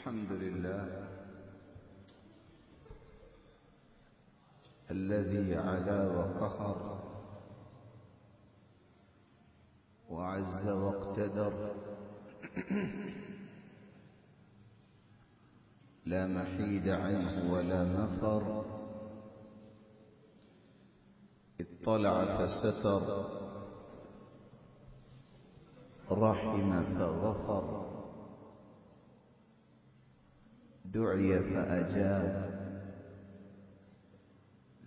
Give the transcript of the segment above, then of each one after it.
الحمد لله الذي علا وقهر وعز واقتدر لا محيد عنه ولا مفر اطلع فستر رحم فغفر دعي فأجاب.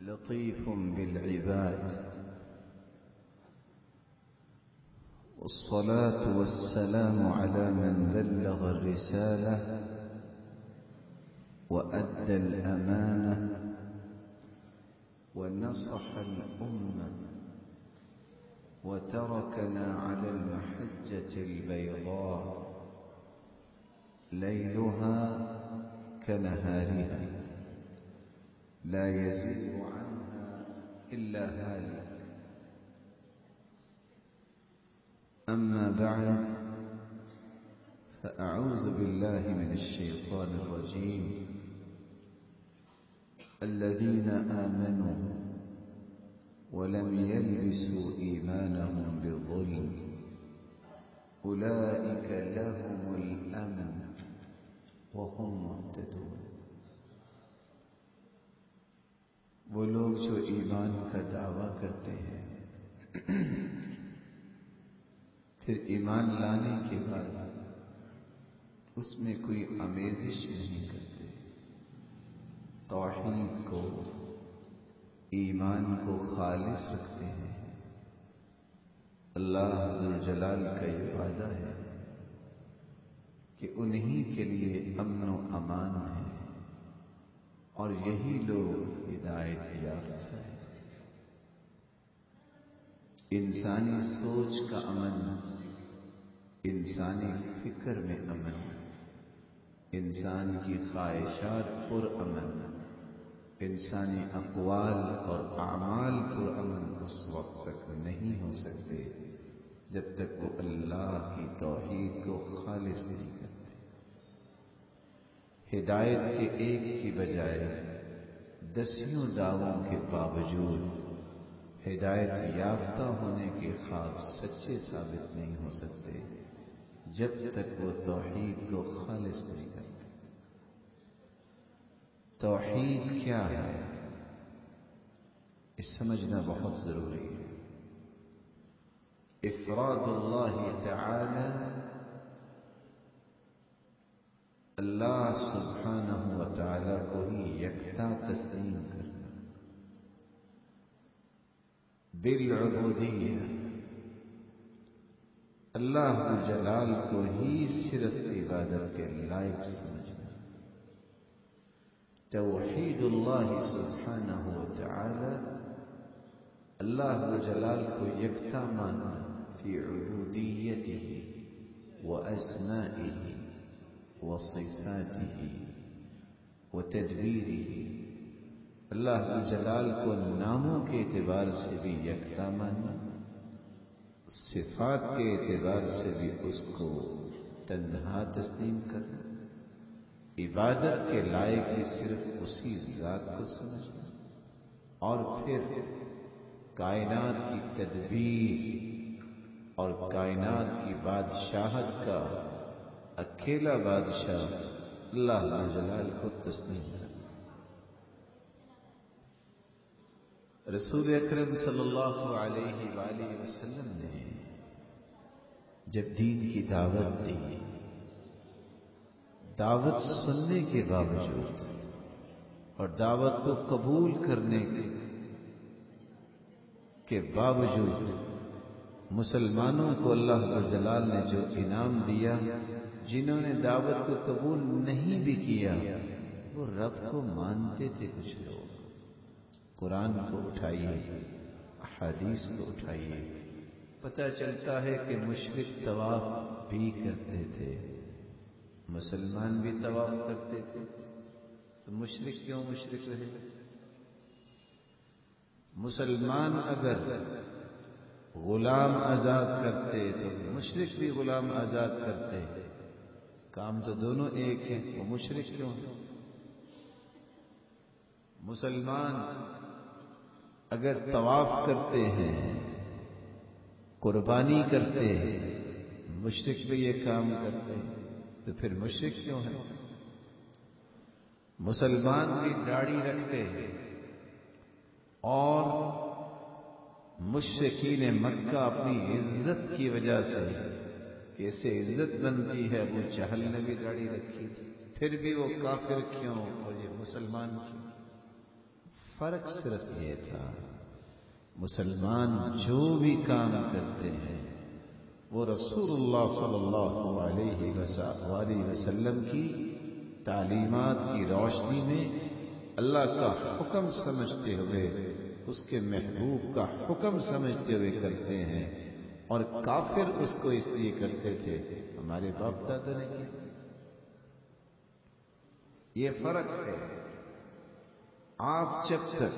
لطيف بالعباد. والصلاة والسلام على من بلغ الرسالة وأدى الأمانة ونصح الأمة وتركنا على المحجة البيضاء. ليلها كنهارها لا يزيد عنها إلا هالك. أما بعد، فأعوذ بالله من الشيطان الرجيم. الذين آمنوا ولم يلبسوا إيمانهم بظلم، أولئك لهم الأمن. وهم مهتدون۔ وہ لوگ جو ایمان کا دعویٰ کرتے ہیں، پھر ایمان لانے کے بعد اس میں کوئی آمیزش نہیں کرتے۔ توحید کو، ایمان کو خالص رکھتے ہیں۔ اللہ جلال کا یہ وعدہ ہے۔ کہ انہی کے لیے امن و امان ہے اور یہی لوگ ہدایت یافتہ ہے انسانی سوچ کا امن، انسانی فکر میں امن، انسان کی خواہشات پر امن، انسانی اقوال اور اعمال پر امن اس وقت تک نہیں ہو سکتے جب تک وہ اللہ کی توحید کو خالص نہیں کرتے۔ ہدایت کے ایک کی بجائے دسیوں دعووں کے باوجود ہدایت یافتہ ہونے کے خواب سچے ثابت نہیں ہو سکتے، جب تک وہ توحید کو خالص نہیں کرتے۔ توحید کیا ہے؟ اس سمجھنا بہت ضروری ہے۔ افراد اللہ تعالی اللہ سبحانہ و تعالی کو ہی یکتا تسلیم کرنا۔ بالعبودیہ۔ اللہ جلال کو ہی صرف عبادت کے لائق سمجھنا۔ توحید اللہ سبحانہ و تعالی اللہ جلال کو یکتا ماننا فی عبودیته وأسمائه وصفاته وتدبيره. اللہ جلال کو ناموں کے اعتبار سے بھی یکتا ماننا صفات کے اعتبار سے بھی اس کو تنہا تسلیم کرنا، عبادت کے لائق بھی صرف اسی ذات کو سمجھنا، اور پھر کائنات کی تدبیر اور کائنات کی بادشاہت کا اکیلا بادشاہ اللہ جلال کو تسلیم رسول اکرم صلی اللہ علیہ وآلہ وسلم نے جب دین کی دعوت دی، دعوت سننے کے باوجود اور دعوت کو قبول کرنے کے باوجود مسلمانوں کو اللہ جلال نے جو انعام دیا جنہوں نے دعوت کو قبول نہیں بھی کیا، وہ رب کو مانتے تھے کچھ لوگ۔ قرآن کو اٹھائیے، احادیث کو اٹھائیے۔ پتہ چلتا ہے کہ مشرق طواف بھی کرتے تھے۔ مسلمان بھی طواف کرتے تھے۔ تو مشرق کیوں مشرق رہے؟ مسلمان اگر غلام آزاد کرتے، تو مشرق بھی غلام آزاد کرتے۔ کام تو دونوں ایک ہیں، وہ مشرق کیوں ہیں؟ مسلمان اگر طواف کرتے ہیں، قربانی کرتے ہیں مشرق بھی یہ کام کرتے ہیں، تو پھر مشرق کیوں ہے مسلمان بھی داڑھی رکھتے ہیں اور مشرقین مکہ اپنی عزت کی وجہ سے کیسے عزت بنتی ہے، وہ چہل نے بھی داڑھی رکھی تھی۔ پھر بھی وہ کافر کیوں اور یہ مسلمان کیوں؟ فرق صرف یہ تھا، مسلمان جو بھی کام کرتے ہیں، وہ رسول اللہ صلی اللہ علیہ وسلم کی تعلیمات کی روشنی میں اللہ کا حکم سمجھتے ہوئے، اس کے محبوب کا حکم سمجھتے ہوئے کرتے ہیں۔ اور کافر اس کو اس لیے کرتے تھے، ہمارے باپ دادا نے کیا؟ یہ فرق ہے۔ آپ جب تک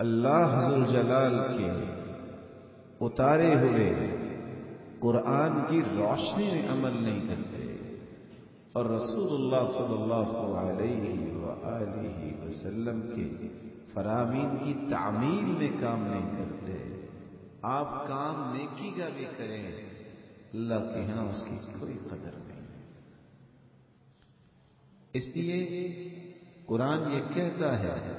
اللہ حضر جلال کے اتارے ہوئے قرآن کی روشنی میں عمل نہیں کرتے، اور رسول اللہ صلی اللہ علیہ وآلہ وسلم کے فرامین کی تعمیر میں کام نہیں کرتے آپ کام نیکی کا بھی کریں، اللہ کے یہاں اس کی کوئی قدر نہیں۔ اس لیے قرآن یہ کہتا ہے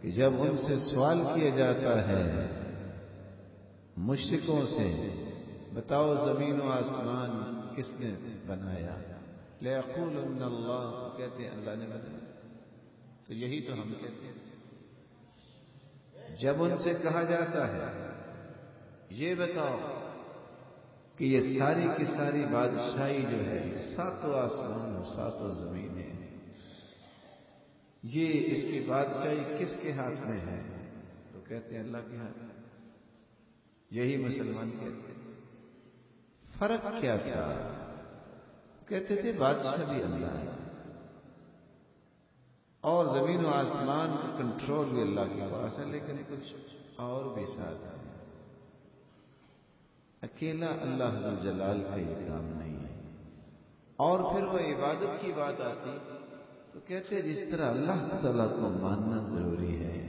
کہ جب ان سے سوال کیا جاتا ہے مشرقوں سے، بتاؤ زمین و آسمان کس نے بنایا؟ لَيَقُولُ ان اللہ، کہتے ہیں اللہ نے بنایا۔ تو یہی تو ہم کہتے ہیں۔ جب ان سے کہا جاتا ہے یہ بتاؤ کہ یہ ساری کی ساری بادشاہی جو ہے، ساتوں آسمان ساتوں زمینیں یہ اس کی بادشاہی کس کے ہاتھ میں ہے؟ تو کہتے ہیں اللہ کے ہاتھ یہی مسلمان کہتے ہیں۔ فرق کیا تھا؟ کہتے تھے بادشاہ بھی اللہ ہے۔ اور زمین و آسمان کا کنٹرول بھی اللہ کے پاس ہے، لیکن کچھ اور بھی ساتھ ہے۔ اکیلا اللہ جلال کا یہ کام نہیں ہے۔ اور پھر وہ عبادت کی بات آتی تو کہتے جس طرح اللہ تعالیٰ کو ماننا ضروری ہے،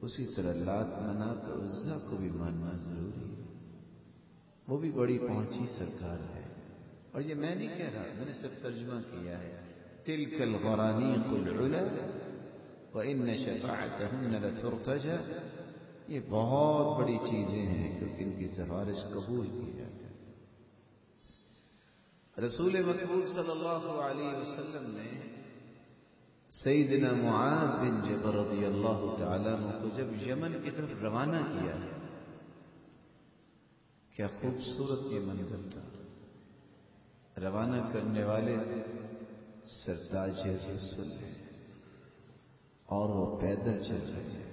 اسی طرح لات منا تو عزا کو بھی ماننا ضروری ہے۔ وہ بھی بڑی پہنچی سرکار ہے۔ اور یہ میں نہیں کہہ رہا، میں نے صرف ترجمہ کیا ہے۔ تلك الغرانيق العلا وإن شفاعتهن لترتجى یہ بہت بڑی چیزیں ہیں کیونکہ ان کی سفارش قبول کی جاتی رسول مقبول صلی اللہ علیہ وسلم نے سیدنا معاذ بن جبر رضی اللہ تعالیٰ کو جب یمن کی طرف روانہ کیا کیا خوبصورت یہ منظر تھا۔ روانہ کرنے والے سرداج رسول ہے اور وہ پیدل چل رہے ہیں۔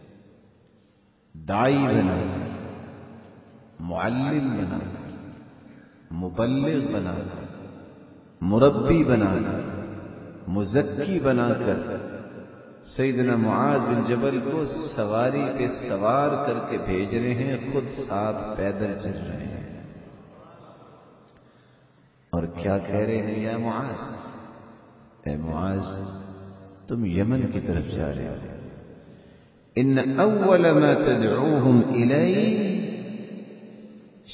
دائی بنا، معلم بنا، مبلغ بنا، مربی بنا، مزکی بنا کر سیدنا معاذ بن جبل کو سواری پہ سوار کر کے بھیج رہے ہیں، خود ساتھ پیدل چل رہے ہیں۔ اور کیا کہہ رہے ہیں یا معاذ؟ اے معاذ، تم یمن کی طرف جا رہے ہو۔ ان اول ما تدعوهم الیہ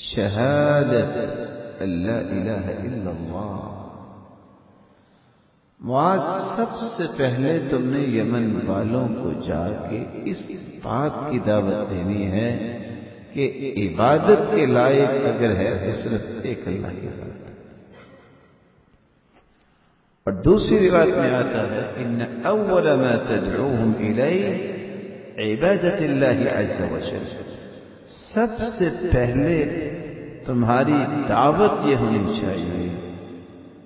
شہادت اللہ الہ الا اللہ معاذ، سب سے پہلے تم نے یمن والوں کو جا کے اس بات کی دعوت دینی ہے کہ عبادت کے لائق اگر ہے تو صرف ایک اللہ کی بات اور دوسری روایت میں آتا ہے ان اول ما تدعوهم الیہ عبادت اللہ عز وجل سب سے پہلے تمہاری دعوت یہ ہونی چاہیے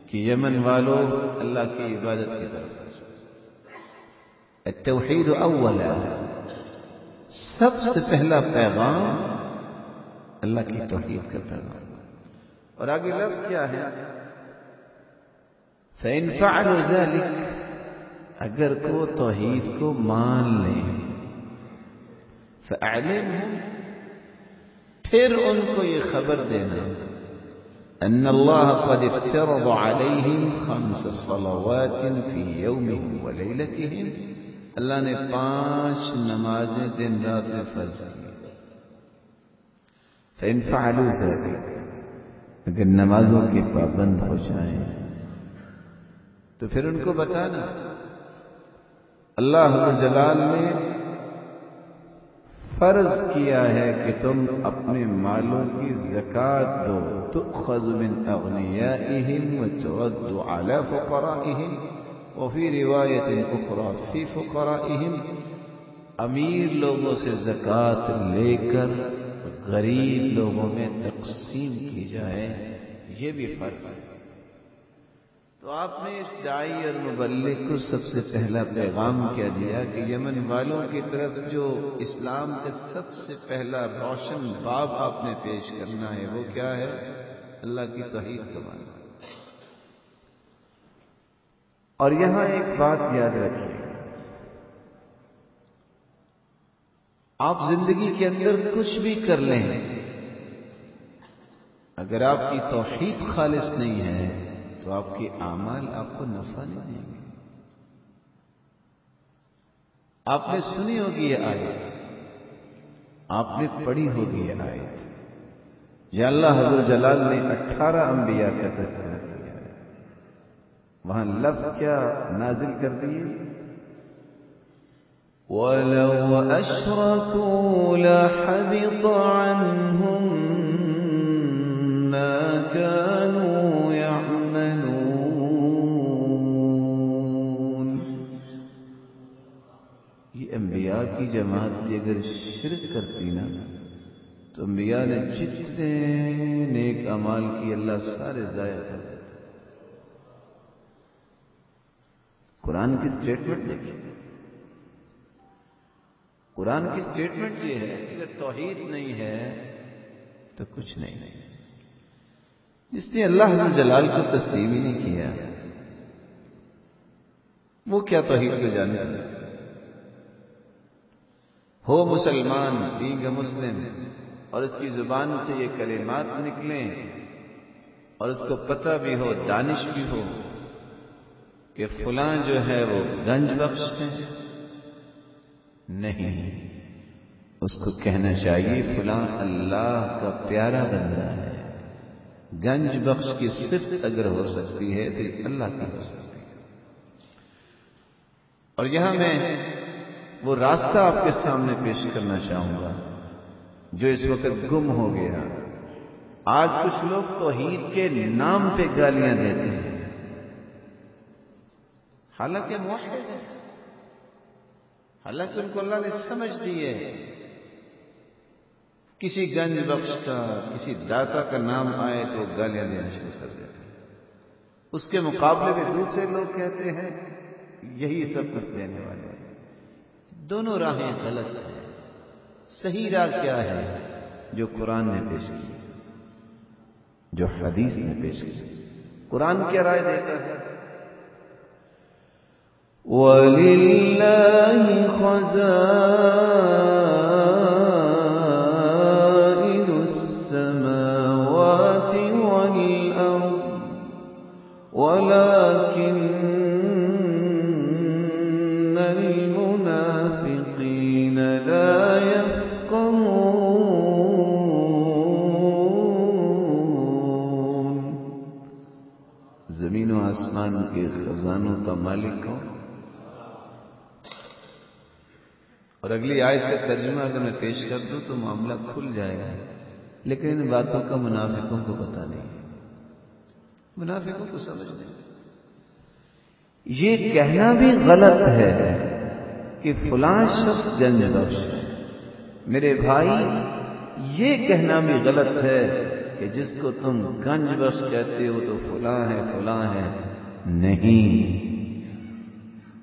کہ یمن والوں اللہ کی عبادت کی طرف۔ التوحید اولا۔ سب سے پہلا پیغام اللہ کی توحید کا پیغام۔ اور آگے لفظ کیا ہے؟ فإن فعلوا ذلك، اگر کو توحید کو مان لیں۔ فأعلمهم، پھر ان کو یہ خبر دینا، أن الله قد افترض عليهم خمس صلوات في يومهم وليلتهم، اللہ نے پانچ نمازیں دن رات میں فرض کی۔ فإن فعلوا ذلك، اگر نمازوں کے پابند ہو جائیں، تو پھر ان کو بتانا۔ اللہ جلال نے فرض کیا ہے کہ تم اپنے مالوں کی زکات دو۔ تؤخذ من اغنیائهم وترد على فقرائهم وفي روایت اخرى في فقرائهم۔ امیر لوگوں سے زکات لے کر غریب لوگوں میں تقسیم کی جائے، یہ بھی فرض ہے۔ تو آپ نے اس دائی اور مبلغ کو سب سے پہلا پیغام کیا دیا کہ یمن والوں کی طرف جو اسلام کا سب سے پہلا روشن باب آپ نے پیش کرنا ہے، وہ کیا ہے؟ اللہ کی توحید کا مانا اور یہاں ایک بات یاد رکھیے آپ زندگی کے اندر کچھ بھی کر لیں، اگر آپ کی توحید خالص نہیں ہے تو آپ کے اعمال آپ کو نفع نہیں دیں گے۔ آپ نے سنی ہوگی یہ آیت۔ آپ نے پڑھی ہوگی یہ آیت۔ یا اللہ حضر جلال نے اٹھارہ انبیاء کا تذکرہ کیا ہے۔ وہاں لفظ کیا نازل کر دیے۔ وَلَوْ أَشْرَكُوا لَحَبِطَ عَنْهُمْ مَا كَانُوا کی جماعت بھی اگر شرک کرتی نا، تو انبیاء نے جتنے نیک امال کی اللہ سارے ضائع کر دیتے قرآن کی اسٹیٹمنٹ دیکھیے۔ قرآن کی اسٹیٹمنٹ یہ ہے کہ اگر توحید نہیں ہے، تو کچھ نہیں۔ نہیں جس نے اللہ حضر جلال کو تسلیم ہی نہیں کیا۔ وہ کیا توحید کو جانے ہو مسلمان دین مسلم، اور اس کی زبان سے یہ کلمات نکلیں، اور اس کو پتہ بھی ہو، دانش بھی ہو کہ فلاں جو ہے وہ گنج بخش ہے نہیں، اس کو کہنا چاہیے فلاں اللہ کا پیارا بندہ ہے۔ گنج بخش کی صفت اگر ہو سکتی ہے تو اللہ کی ہو سکتی ہے۔ اور یہاں میں وہ راستہ آپ کے سامنے پیش کرنا چاہوں گا، جو اس وقت گم ہو گیا۔ آج کچھ لوگ توحید کے نام پہ گالیاں دیتے ہیں۔ حالانکہ موحد ہے حالانکہ ان کو اللہ نے سمجھ دی ہے۔ کسی گنج بخش کا، کسی داتا کا نام آئے تو گالیاں دینا شروع کر دیتے اس کے مقابلے میں دوسرے لوگ کہتے ہیں، یہی سب کچھ دینے والے ہیں۔ دونوں راہیں غلط ہیں۔ صحیح راہ کیا ہے؟ جو قرآن نے پیش کی۔ جو حدیث نے پیش کی۔ قرآن کیا رائے دیتا ہے؟ وَلِلَّهِ خَزَائِنُ مالک کون اور اگلی آیت کا ترجمہ اگر میں پیش کر دوں تو معاملہ کھل جائے گا۔ لیکن ان باتوں کا منافقوں کو پتا نہیں۔ منافقوں کو سمجھ نہیں۔ یہ کہنا بھی غلط ہے کہ فلاں شخص گنج بخش ہے۔ میرے بھائی، یہ کہنا بھی غلط ہے کہ جس کو تم گنج بخش کہتے ہو تو فلاں ہے فلاں ہے۔ نہیں۔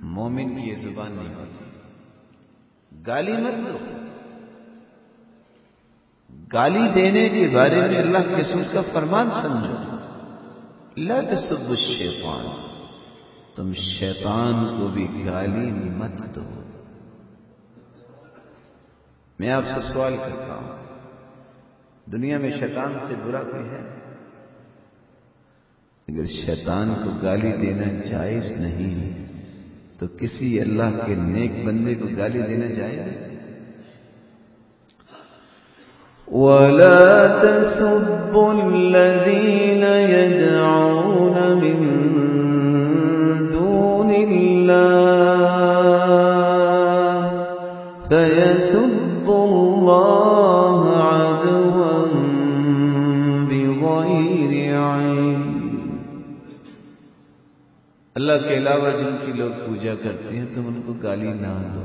مومن کی یہ زبان نہیں ہوتی۔ گالی مت دو۔ گالی دینے کے بارے میں اللہ کے سوچ کا فرمان سمجھو۔ لا تسب الشیطان۔ تم شیطان کو بھی گالی مت دو۔ میں آپ سے سوال کرتا ہوں۔ دنیا میں شیطان سے برا کوئی ہے؟ اگر شیطان کو گالی دینا جائز نہیں، تو کسی اللہ کے نیک بندے کو گالی دینا جائز؟ ہے ولا تسبوا الذين يدعون من دون الله فيسبوا الله اللہ کے علاوہ جن کی لوگ پوجا کرتے ہیں، تم ان کو گالی نہ دو۔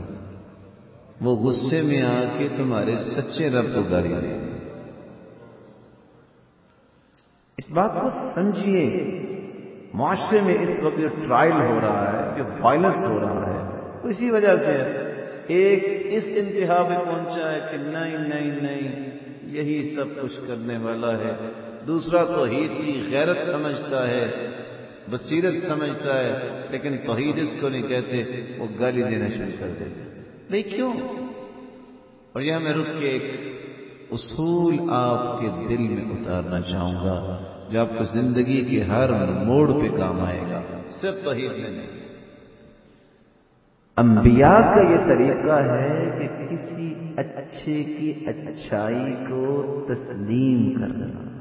وہ غصے میں آ کے تمہارے سچے رب کو گالی دے۔ اس بات کو سمجھیے، معاشرے میں اس وقت جو ٹرائل ہو رہا ہے، جو وائلنس ہو رہا ہے اسی وجہ سے ایک اس انتہا پہ پہنچا ہے کہ نہیں نہیں نہیں، یہی سب کچھ کرنے والا ہے۔ دوسرا توحید کی غیرت سمجھتا ہے۔ بصیرت سمجھتا ہے لیکن توحید اس کو نہیں کہتے وہ گالی دینا شروع کر دیتے نہیں کیوں؟ اور یہاں میں رک کے ایک اصول آپ کے دل میں اتارنا چاہوں گا جو آپ کو زندگی کے ہر موڑ پہ کام آئے گا۔ صرف توحید میں نہیں۔ انبیاء کا یہ طریقہ ہے کہ کسی اچھے کی اچھائی کو تسلیم کرنا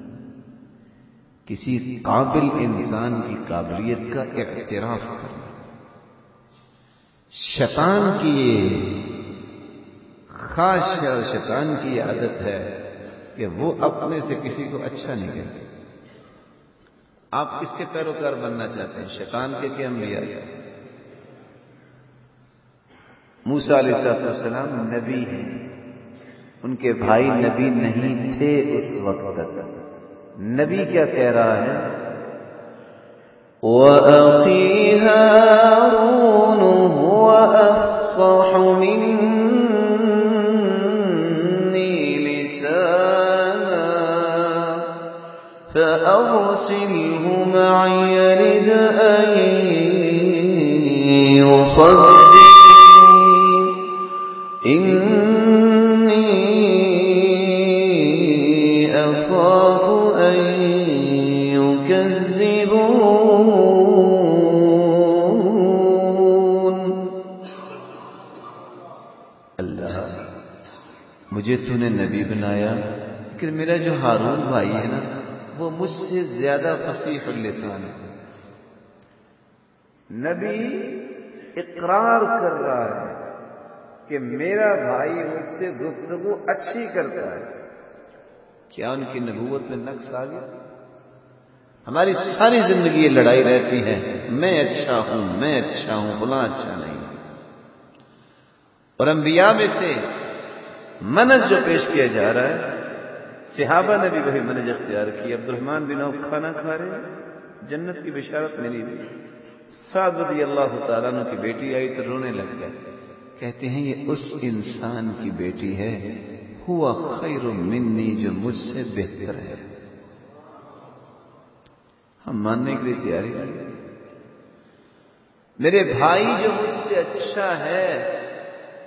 کسی قابل انسان کی قابلیت کا اعتراف کرنا۔ شیطان کی خاص اور شیطان کی عادت ہے کہ وہ اپنے سے کسی کو اچھا نہیں کہتے آپ کس کے پیروکار بننا چاہتے ہیں، شیطان کے کیا انبیاء۔ موسا علیہ السلام نبی ہیں۔ ان کے بھائی نبی نہیں تھے اس وقت۔ تک نبی کیا کہہ رہا ہے؟ وَأَخِي هَارُونُ هُوَ أَفْصَحُ مِنِّي لِسَانًا فَأَرْسِلْهُ مَعِيَ مجھے تو نے نبی بنایا لیکن میرا جو ہارون بھائی ہے نا وہ مجھ سے زیادہ فصیح اللسان ہے۔ نبی اقرار کر رہا ہے کہ میرا بھائی مجھ سے گفتگو اچھی کرتا ہے۔ کیا ان کی نبوت میں نقص آ گیا؟ ہماری ساری زندگی یہ لڑائی رہتی ہے میں اچھا ہوں میں اچھا ہوں بلا اچھا نہیں۔ اور انبیاء میں سے منج جو پیش کیا جا رہا ہے، صحابہ نے بھی وہی منج اختیار کی۔ عبد الرحمان بن عوف کھانا کھا رہے جنت کی بشارت ملی ہوئی سعد رضی اللہ تعالیٰ عنہ کی بیٹی آئی تو رونے لگ گئے۔ کہتے ہیں، یہ اس انسان کی بیٹی ہے، ہوا خیر منی جو مجھ سے بہتر ہے۔ ہم ماننے کے لیے تیاری کریں میرے بھائی جو مجھ سے اچھا ہے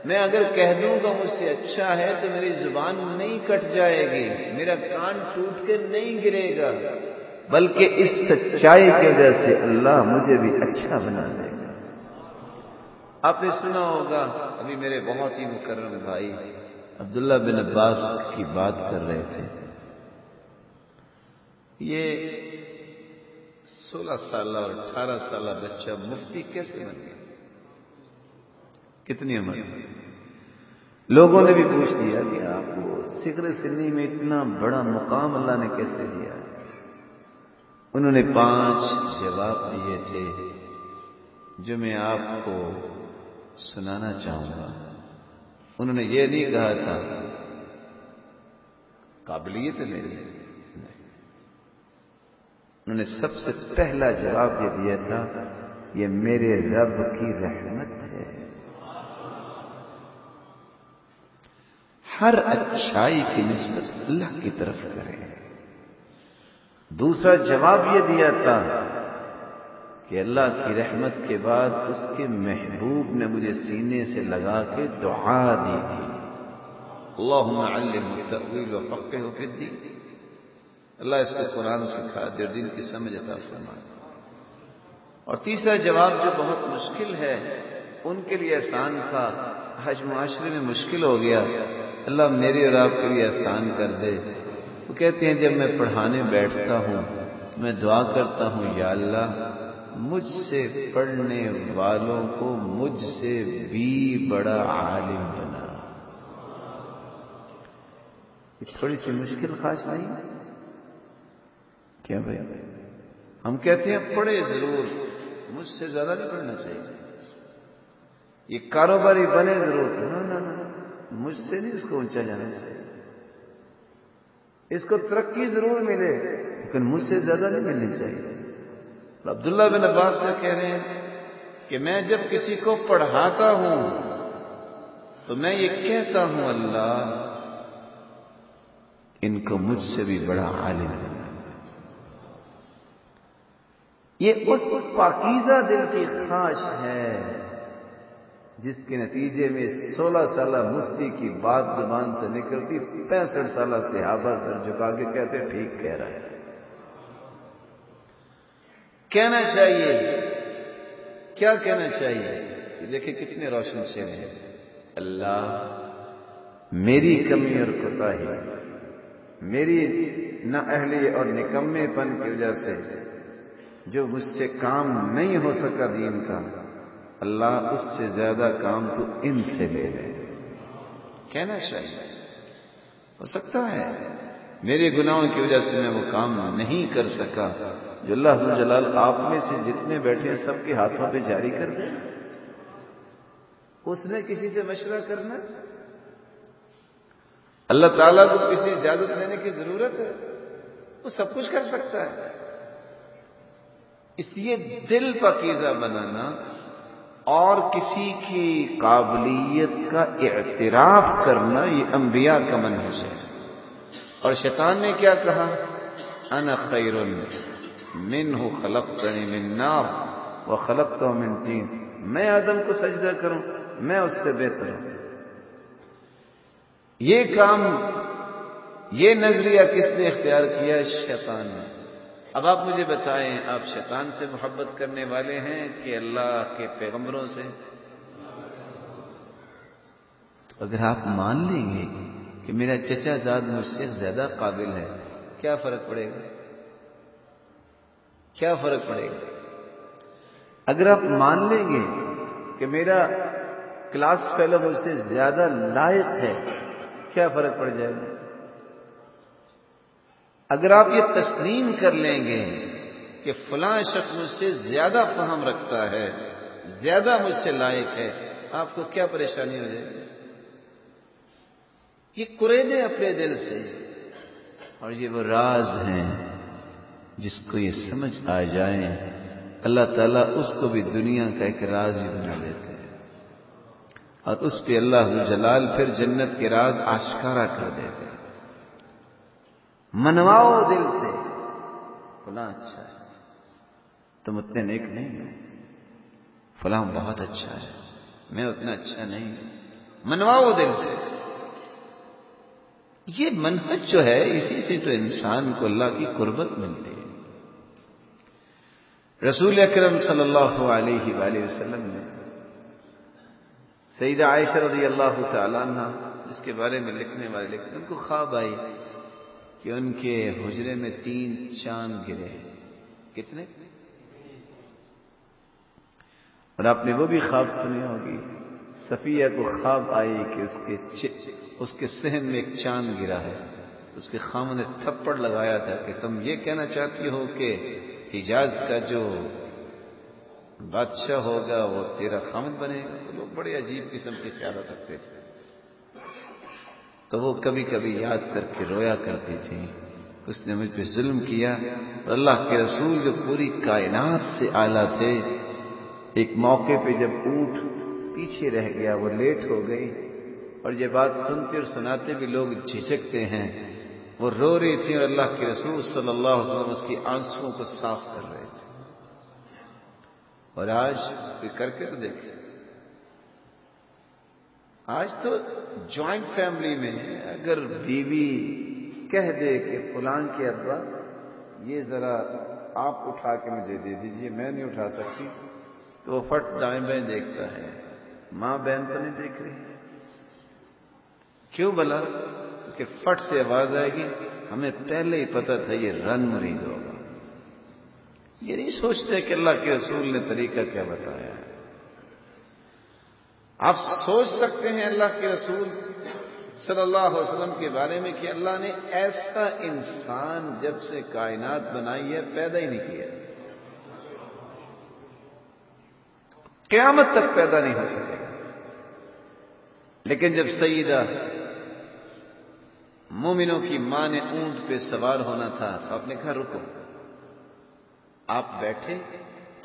میں اگر کہہ دوں گا مجھ سے اچھا ہے تو میری زبان نہیں کٹ جائے گی، میرا کان ٹوٹ کے نہیں گرے گا۔ بلکہ اس سچائی کی وجہ سے اللہ مجھے بھی اچھا بنا دے گا۔ آپ نے سنا ہوگا، ابھی میرے بہت ہی مکرم بھائی عبداللہ بن عباس کی بات کر رہے تھے۔ یہ سولہ سالہ اور اٹھارہ سالہ بچہ مفتی کیسے بن گیا؟ کتنی عمر لوگوں نے بھی پوچھ دیا کہ آپ کو سکر سنی میں اتنا بڑا مقام اللہ نے کیسے دیا؟ انہوں نے پانچ جواب دیے تھے جو میں آپ کو سنانا چاہوں گا۔ انہوں نے یہ نہیں کہا تھا، قابلیت میری۔ انہوں نے سب سے پہلا جواب یہ دیا تھا، یہ میرے رب کی رحمت ہے۔ ہر اچھائی کی نسبت اللہ کی طرف کریں دوسرا جواب یہ دیا تھا کہ اللہ کی رحمت کے بعد اس کے محبوب نے مجھے سینے سے لگا کے دعا دی تھی۔ اللهم علم التأويل وفقه في الدين اللہ اس کو قرآن سکھا دے دین کی سمجھ عطا فرما اور تیسرا جواب جو بہت مشکل ہے ان کے لیے آسان تھا حج معاشرے میں مشکل ہو گیا۔ اللہ میری اور آپ کے لیے آسان کر دے۔ وہ کہتے ہیں، جب میں پڑھانے بیٹھتا ہوں، میں دعا کرتا ہوں، یا اللہ، مجھ سے پڑھنے والوں کو مجھ سے بھی بڑا عالم بنا۔ یہ تھوڑی سی مشکل خاص نہیں؟ کیا بھائی؟ ہم کہتے ہیں، پڑھے ضرور، مجھ سے زیادہ نہیں پڑھنا چاہیے۔ یہ کاروباری بنے ضرور۔ مجھ سے نہیں اس کو اونچا جانا چاہیے۔ اس کو ترقی ضرور ملے، لیکن مجھ سے زیادہ نہیں ملنی چاہیے۔ عبداللہ بن عباس کا کہہ رہے ہیں کہ میں جب کسی کو پڑھاتا ہوں، تو میں یہ کہتا ہوں، اللہ، ان کو مجھ سے بھی بڑا عالم ہے۔ یہ اس پاکیزہ دل کی خواہش ہے جس کے نتیجے میں سولہ سالہ مفتی کی بات زبان سے نکلتی، پینسٹھ سالہ صحابہ سر جھکا کے کہتے، ٹھیک کہہ رہا ہے۔ کہنا چاہیے، کیا کہنا چاہیے؟ دیکھیں کتنے روشن چہرے ہیں۔ اللہ میری کمی اور کوتا ہی میری نہ اہلی اور نکمے پن کی وجہ سے جو مجھ سے کام نہیں ہو سکا دین کا اللہ اس سے زیادہ کام تو ان سے لے لے۔ کہنا چاہیے۔ ہو سکتا ہے۔ میرے گناہوں کی وجہ سے میں وہ کام نہیں کر سکا جو اللہ جلال آپ میں سے جتنے بیٹھے ہیں سب کے ہاتھوں پہ جاری کر دیں اس نے کسی سے مشورہ کرنا۔ اللہ تعالیٰ کو کسی اجازت لینے کی ضرورت ہے۔ وہ سب کچھ کر سکتا ہے۔ اس لیے دل پکیزہ بنانا اور کسی کی قابلیت کا اعتراف کرنا یہ انبیاء کا منحص ہے۔ اور شیطان نے کیا کہا؟ انا خیر من ہوں خلق من نار و خلق تو من تین۔ میں آدم کو سجدہ کروں، میں اس سے بہتر ہوں۔ یہ کام، یہ نظریہ کس نے اختیار کیا؟ شیطان نے۔ اب آپ مجھے بتائیں، آپ شیطان سے محبت کرنے والے ہیں کہ اللہ کے پیغمبروں سے؟ تو اگر آپ مان لیں گے کہ میرا چچا زاد مجھ سے زیادہ قابل ہے، کیا فرق پڑے گا؟ کیا فرق پڑے گا؟ اگر آپ مان لیں گے کہ میرا کلاس فیلو مجھ سے زیادہ لائق ہے، کیا فرق پڑ جائے گا؟ اگر آپ یہ تسلیم کر لیں گے کہ فلاں شخص مجھ سے زیادہ فہم رکھتا ہے، زیادہ مجھ سے لائق ہے، آپ کو کیا پریشانی ہو جائے گی؟ یہ کرے اپنے دل سے۔ اور یہ وہ راز ہیں جس کو یہ سمجھ آ جائیں اللہ تعالیٰ اس کو بھی دنیا کا ایک راز ہی بنا دیتے ہیں۔ اور اس پہ اللہ جلال پھر جنت کے راز آشکارا کر دیتے ہیں۔ منواؤ دل سے۔ فلاں اچھا ہے۔ تم اتنے نیک نہیں ہو۔ فلاں بہت اچھا ہے۔ میں اتنا اچھا نہیں ہوں۔ منواؤ دل سے۔ یہ منہج جو ہے، اسی سے تو انسان کو اللہ کی قربت ملتی ہے۔ رسول اکرم صلی اللہ علیہ وآلہ وسلم نے سیدہ عائشہ رضی اللہ تعالیٰ عنہ جس کے بارے میں لکھنے والے لکھنے، ان کو خواب آئی۔ کہ ان کے حجرے میں تین چاند گرے ہیں۔ کتنے؟ اور آپ نے وہ بھی خواب سنی ہوگی۔ صفیہ کو خواب آئی کہ اس کے اس کے سہن میں ایک چاند گرا ہے۔ اس کے خام نے تھپڑ لگایا تھا کہ تم یہ کہنا چاہتی ہو کہ حجاز کا جو بادشاہ ہوگا وہ تیرا خامد بنے گا۔ لوگ بڑے عجیب قسم کے خیالات رکھتے تھے۔ تو وہ کبھی کبھی یاد کر کے رویا کرتی تھی اس نے مجھ پہ ظلم کیا اور اللہ کے رسول جو پوری کائنات سے آلہ تھے، ایک موقع پہ جب اونٹ پیچھے رہ گیا، وہ لیٹ ہو گئی اور یہ بات سنتے اور سناتے بھی لوگ جھجکتے ہیں۔ وہ رو رہی تھی اور اللہ کے رسول صلی اللہ علیہ وسلم اس کی آنسو کو صاف کر رہے تھے۔ اور آج کوئی کر کے دیکھے آج تو جوائنٹ فیملی میں اگر بیوی کہہ دے کہ فلاں کے ابا، یہ ذرا آپ اٹھا کے مجھے دے دیجیے، میں نہیں اٹھا سکتی۔ تو وہ فٹ دائیں بائیں دیکھتا ہے۔ ماں بہن تو نہیں دیکھ رہی۔ کیوں بلا؟ کہ فٹ سے آواز آئے گی، ہمیں پہلے ہی پتا تھا یہ رن مرید ہوگا۔ یہ نہیں سوچتے کہ اللہ کے رسول نے طریقہ کیا بتایا۔ ہے آپ سوچ سکتے ہیں اللہ کے رسول صلی اللہ علیہ وسلم کے بارے میں کہ اللہ نے ایسا انسان جب سے کائنات بنائی ہے، پیدا ہی نہیں کیا قیامت تک پیدا نہیں ہو سکے۔ لیکن جب سیدہ مومنوں کی ماں نے اونٹ پہ سوار ہونا تھا تو آپ نے کہا، رکو، آپ بیٹھے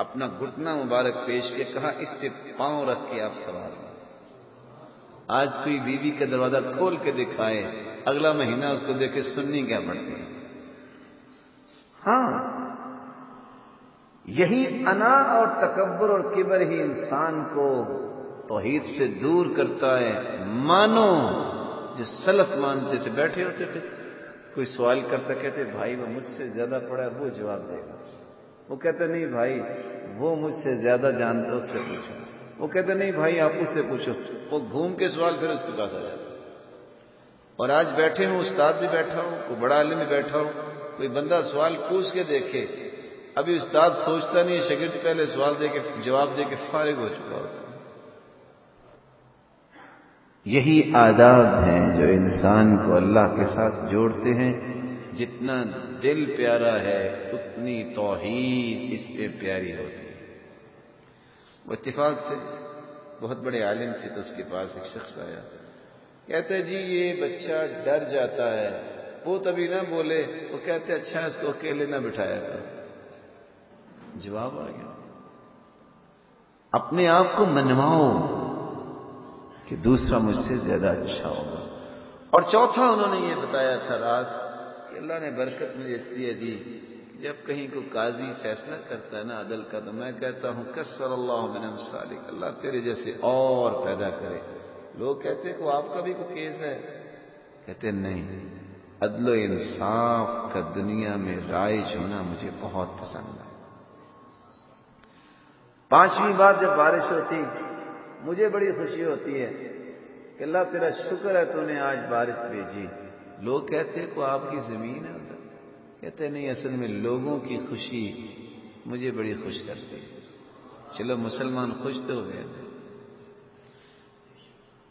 اپنا گھٹنا مبارک پیش کے کہا، اس پہ پاؤں رکھ کے آپ سوار آج کوئی بیوی کا دروازہ کھول کے دکھائے، اگلا مہینہ اس کو دیکھ کے سننی کیا پڑتی ہے۔ ہاں یہی انا اور تکبر اور کبر ہی انسان کو توحید سے دور کرتا ہے۔ مانو، جو سلف مانتے تھے، بیٹھے ہوتے تھے۔ کوئی سوال کرتا کہتے، بھائی وہ مجھ سے زیادہ پڑھا ہے، وہ جواب دے گا۔ وہ کہتے نہیں بھائی، وہ مجھ سے زیادہ جانتا اس سے پوچھو۔ وہ کہتے نہیں بھائی، آپ اس سے پوچھو۔ وہ گھوم کے سوال پھر اس کے پاس آ جاتا اور آج بیٹھے ہوں، استاد بھی بیٹھا ہوں، کوئی بڑا عالم بھی بیٹھا ہوں، کوئی بندہ سوال پوچھ کے دیکھے۔ ابھی استاد سوچتا نہیں شگرد پہلے سوال دے کے، جواب دے کے فارغ ہو چکا ہوتا یہی آداب ہیں جو انسان کو اللہ کے ساتھ جوڑتے ہیں۔ جتنا دل پیارا ہے، اتنی توحید اس پہ پیاری ہوتی ہے۔ وہ اتفاق سے، بہت بڑے عالم تھے تو اس کے پاس ایک شخص آیا۔ کہتے جی یہ بچہ ڈر جاتا ہے۔ وہ تبھی نہ بولے، وہ کہتے اچھا اس کو اکیلے نہ بٹھایا کر۔ جواب آ گیا۔ اپنے آپ کو منواؤ کہ دوسرا مجھ سے زیادہ اچھا ہوگا۔ اور چوتھا انہوں نے یہ بتایا تھا، راز کہ اللہ نے برکت مجھے اس لیے دی جب کہیں کو قاضی فیصلہ کرتا ہے نا عدل کا تو میں کہتا ہوں، کسر اللہ من صالح اللہ تیرے جیسے اور پیدا کرے۔ لوگ کہتے کہ آپ کا بھی کوئی کیس ہے۔ کہتے نہیں، عدل و انصاف کا دنیا میں رائج ہونا مجھے بہت پسند ہے۔ پانچویں بات جب بارش ہوتی، مجھے بڑی خوشی ہوتی ہے کہ اللہ تیرا شکر ہے تو نے آج بارش بھیجی۔ لوگ کہتے کو آپ کی زمین ہے ادھر۔ کہتے نہیں، اصل میں لوگوں کی خوشی مجھے بڑی خوش کرتی ہے چلو، مسلمان خوش تو ہو گئے۔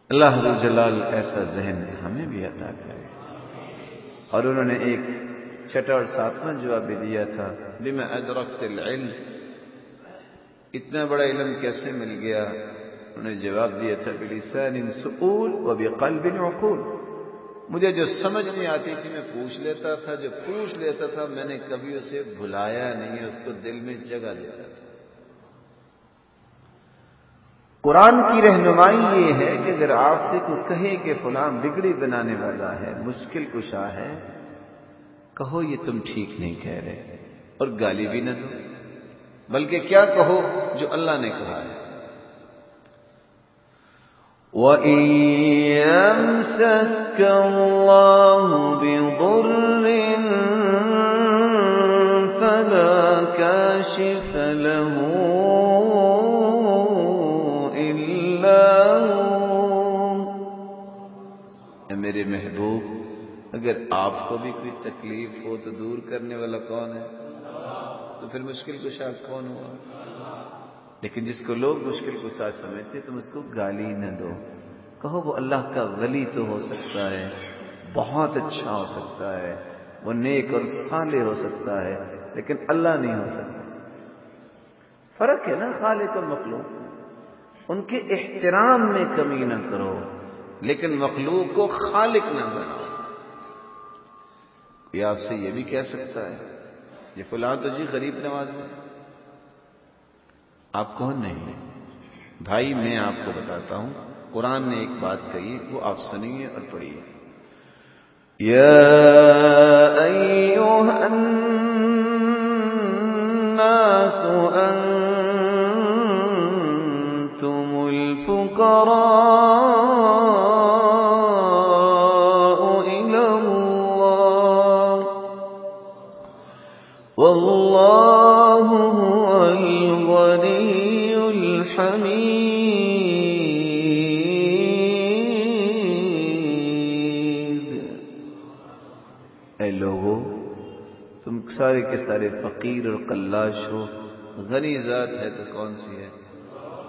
اللہ حضر جلال ایسا ذہن ہمیں بھی عطا کرے۔ اور انہوں نے ایک چھٹا اور ساتواں جواب بھی دیا تھا، بما ادرکت العلم۔ اتنا بڑا علم کیسے مل گیا؟ انہوں نے جواب دیا تھا، بلسان سکول و بقلب عقول۔ مجھے جو سمجھ نہیں آتی تھی میں پوچھ لیتا تھا، جو پوچھ لیتا تھا، میں نے کبھی اسے بھلایا نہیں، اس کو دل میں جگہ دیتا تھا۔ قرآن کی رہنمائی یہ ہے کہ اگر آپ سے کوئی کہے کہ فلاں بگڑی بنانے والا ہے، مشکل کشا ہے، کہو یہ تم ٹھیک نہیں کہہ رہے اور گالی بھی نہ دو۔ بلکہ کیا کہو جو اللہ نے کہا ہے۔ وَإِن يَمْسَسْكَ اللَّهُ بِضُرٍّ فَلَا كَاشِفَ لَهُ إِلَّا هُوَ میرے محبوب، اگر آپ کو بھی کوئی تکلیف ہو تو دور کرنے والا کون ہے؟ تو پھر مشکل کشا کون ہوا؟ لیکن جس کو لوگ مشکل کشا سمجھتے تم اس کو گالی نہ دو۔ کہو، وہ اللہ کا ولی تو ہو سکتا ہے، بہت اچھا ہو سکتا ہے، وہ نیک اور صالح ہو سکتا ہے، لیکن اللہ نہیں ہو سکتا۔ فرق ہے نا خالق اور مخلوق۔ ان کے احترام میں کمی نہ کرو، لیکن مخلوق کو خالق نہ بناؤ۔ یہ آپ سے یہ بھی کہہ سکتا ہے، یہ فلاں تو جی غریب نواز ہے۔ آپ کون نہیں؟ بھائی میں آپ کو بتاتا ہوں، قرآن نے ایک بات کہی، وہ آپ سنیے اور پڑھیے۔ أنتم الناس انتم الله سارے کے سارے فقیر اور قلاش ہو، غنی ذات ہے تو کون سی ہے؟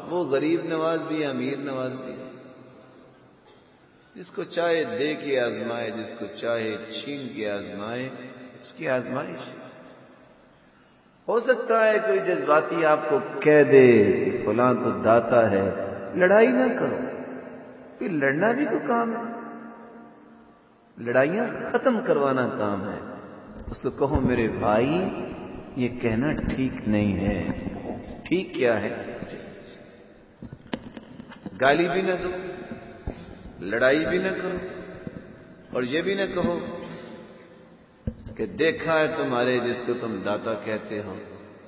وہ غریب نواز بھی ہے، امیر نواز بھی ہے۔ جس کو چاہے دے کے آزمائے، جس کو چاہے چھین کے آزمائے، اس کی آزمائش۔ ہو سکتا ہے کوئی جذباتی آپ کو کہہ دے کہ فلاں تو داتا ہے، لڑائی نہ کرو۔ پھر لڑنا بھی تو کام ہے۔ لڑائیاں ختم کروانا کام ہے۔ اس کو کہو میرے بھائی، یہ کہنا ٹھیک نہیں ہے۔ ٹھیک کیا ہے؟ گالی بھی نہ دو، لڑائی بھی نہ کرو، اور یہ بھی نہ کہو کہ دیکھا ہے تمہارے جس کو تم داتا کہتے ہو۔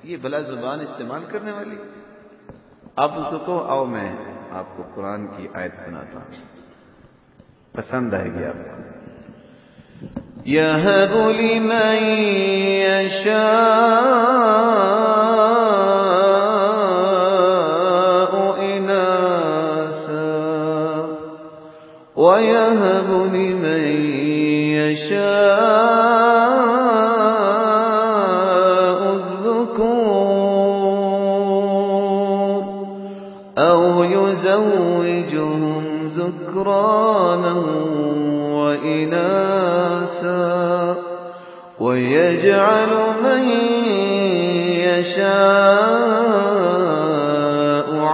یہ بھلا زبان استعمال کرنے والی۔ آپ اس کو آؤ میں آپ کو قرآن کی آیت سناتا ہوں۔ پسند آئے گی آپ کو۔ يهب لمن يشاء. ويجعل من يشاء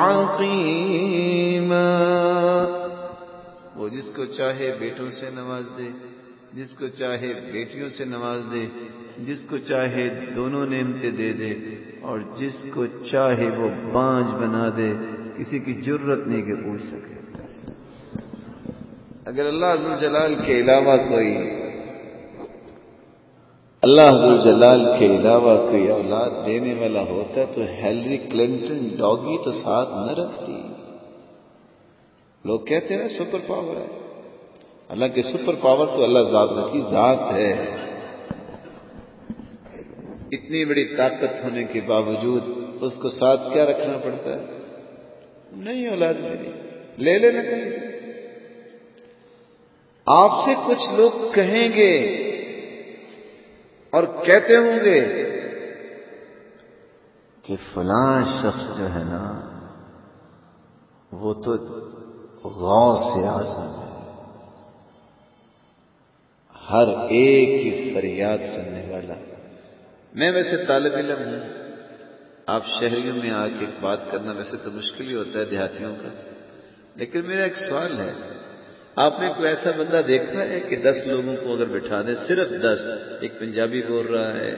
عقيما وہ جس کو چاہے بیٹوں سے نواز دے جس کو چاہے بیٹیوں سے نواز دے جس کو چاہے دونوں نعمتیں دے دے اور جس کو چاہے وہ بانج بنا دے کسی کی ضرورت نہیں کہ پوچھ سکے۔ اگر اللہ حضر جلال کے علاوہ کوئی اللہ حضر جلال کے علاوہ کوئی اولاد دینے والا ہوتا تو ہیلری کلنٹن ڈاگی تو ساتھ نہ رکھتی۔ لوگ کہتے ہیں سپر پاور ہے۔ اللہ کے سپر پاور تو اللہ ذات کی ذات ہے۔ اتنی بڑی طاقت ہونے کے باوجود اس کو ساتھ کیا رکھنا پڑتا ہے؟ نہیں، اولاد میری لے لینا کہیں سے۔ آپ سے کچھ لوگ کہیں گے اور کہتے ہوں گے کہ فلاں شخص جو ہے نا، وہ تو غور سے آسان ہے۔ ہر ایک کی فریاد سننے والا۔ میں ویسے طالب علم ہوں۔ آپ شہریوں میں آ کے بات کرنا ویسے تو مشکل ہی ہوتا ہے دیہاتیوں کا۔ لیکن میرا ایک سوال ہے۔ آپ نے کوئی ایسا بندہ دیکھا ہے کہ دس لوگوں کو اگر بٹھا دیں صرف دس. ایک پنجابی بول رہا ہے،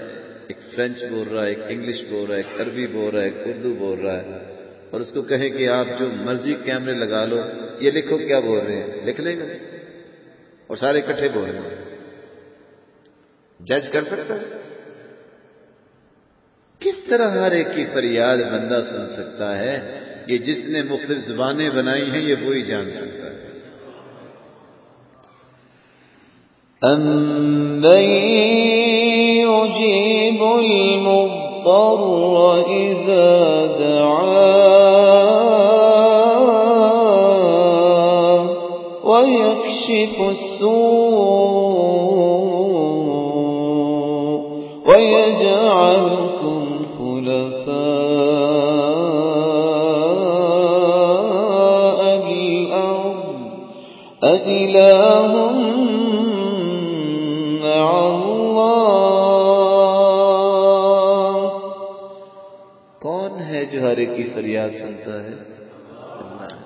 ایک فرینچ بول رہا ہے، ایک انگلش بول رہا ہے، ایک عربی بول رہا ہے، ایک اردو بول رہا ہے۔ اور اس کو کہے کہ آپ جو مرضی کیمرے لگا لو، یہ لکھو کیا بول رہے ہیں؟ لکھ لے گا اور سارے اکٹھے بول رہے ہیں۔ جج کر سکتا ہے؟ کس طرح ہر ایک کی فریاد بندہ سن سکتا ہے یہ جس نے مختلف زبانیں بنائی ہیں، یہ وہی جان سکتا ہے؟ أَمَّن يُجِيبُ الْمُضْطَرَّ إِذَا دَعَاهُ وَيَكْشِفُ کی فریاد سنتا ہے؟ اللہ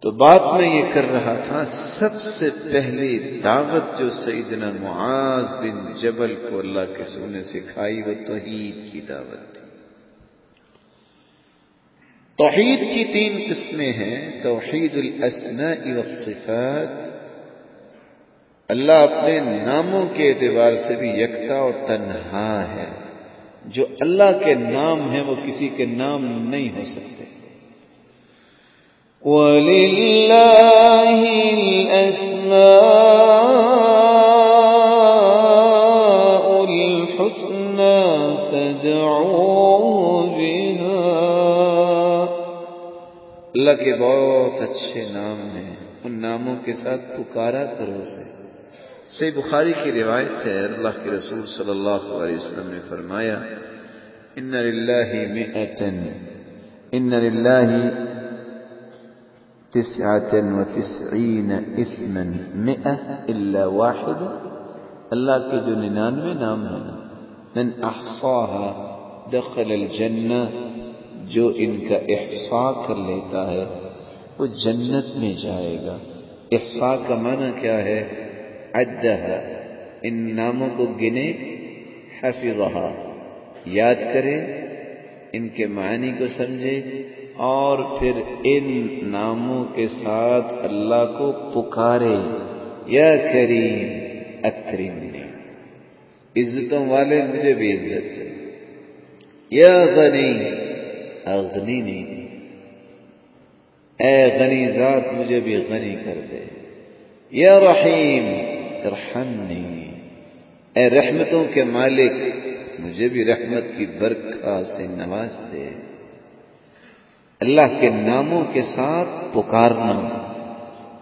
تو بات میں یہ کر رہا تھا، سب سے پہلی دعوت جو سیدنا معاذ بن جبل کو اللہ کے سونے سکھائی وہ توحید کی دعوت تھی۔ توحید کی تین قسمیں ہیں، توحید الاسماء والصفات اللہ اپنے ناموں کے اعتبار سے بھی یکتا اور تنہا ہے۔ جو اللہ کے نام ہیں وہ کسی کے نام نہیں ہو سکتے۔ ولله اللہ کے بہت اچھے نام ہیں۔ ان ناموں کے ساتھ پکارا کرو اسے۔ سی بخاری کی روایت ہے، اللہ کے رسول صلی اللہ علیہ وسلم نے فرمایا، ان للہ مئتن، ان تسعة وتسعين اسما مئة الا واحد۔ اللہ کے جو ننانوے نام ہیں، من احصاها دخل الجنہ، جو ان کا احصاء کر لیتا ہے، وہ جنت میں جائے گا۔ احصاء کا معنی کیا ہے؟ عدہ ان ناموں کو گنے حفظہ یاد کرے، ان کے معنی کو سمجھے اور پھر ان ناموں کے ساتھ اللہ کو پکارے. یا کریم اکرمنی عزتوں والے، مجھے بھی عزت دے. یا غنی، اغنی اے غنی ذات، مجھے بھی غنی کر دے. یا رحیم ارحمنی۔ اے رحمتوں کے مالک، مجھے بھی رحمت کی برکھا سے نواز دے۔ اللہ کے ناموں کے ساتھ پکارنا۔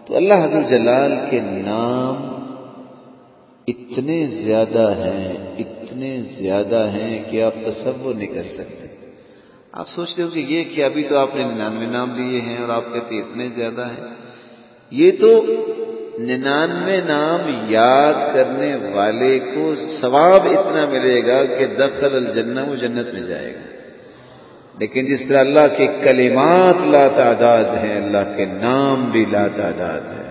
تو اللہ حضر جلال کے نام اتنے زیادہ ہیں، اتنے زیادہ ہیں کہ آپ تصور نہیں کر سکتے۔ آپ سوچتے ہو کہ یہ کہ ابھی تو آپ نے ننانوے نام لیے ہیں اور آپ کہتے اتنے زیادہ ہیں۔ یہ تو ننانوے نام یاد کرنے والے کو ثواب اتنا ملے گا کہ دخل الجنہ وہ جنت میں جائے گا۔ لیکن جس طرح اللہ کے کلمات لا تعداد ہیں، اللہ کے نام بھی لا تعداد ہیں۔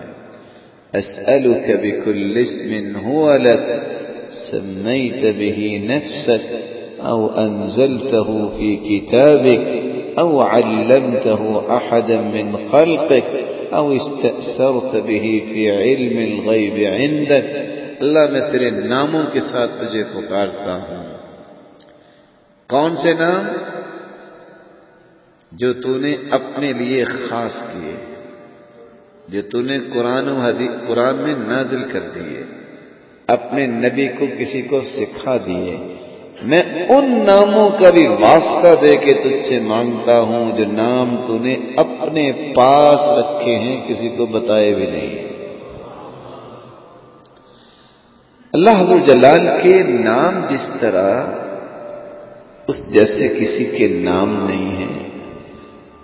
اسألك بكل اسم هو لك سميت به نفسك أو أنزلته في كتابك أو علمته أحدا من خلقك أو استأثرت به في علم الغيب عندك. اللہ میں تیرے ناموں کے ساتھ تجھے پکارتا ہوں۔ کون سے نام؟ جو تو نے اپنے لیے خاص کیے، جو تو نے قرآن و حدیث قرآن میں نازل کر دیے، اپنے نبی کو کسی کو سکھا دیے۔ میں ان ناموں کا بھی واسطہ دے کے تجھ سے مانگتا ہوں جو نام تو نے اپنے پاس رکھے ہیں، کسی کو بتائے بھی نہیں۔ اللہ حضر جلال کے نام جس طرح اس جیسے کسی کے نام نہیں ہیں،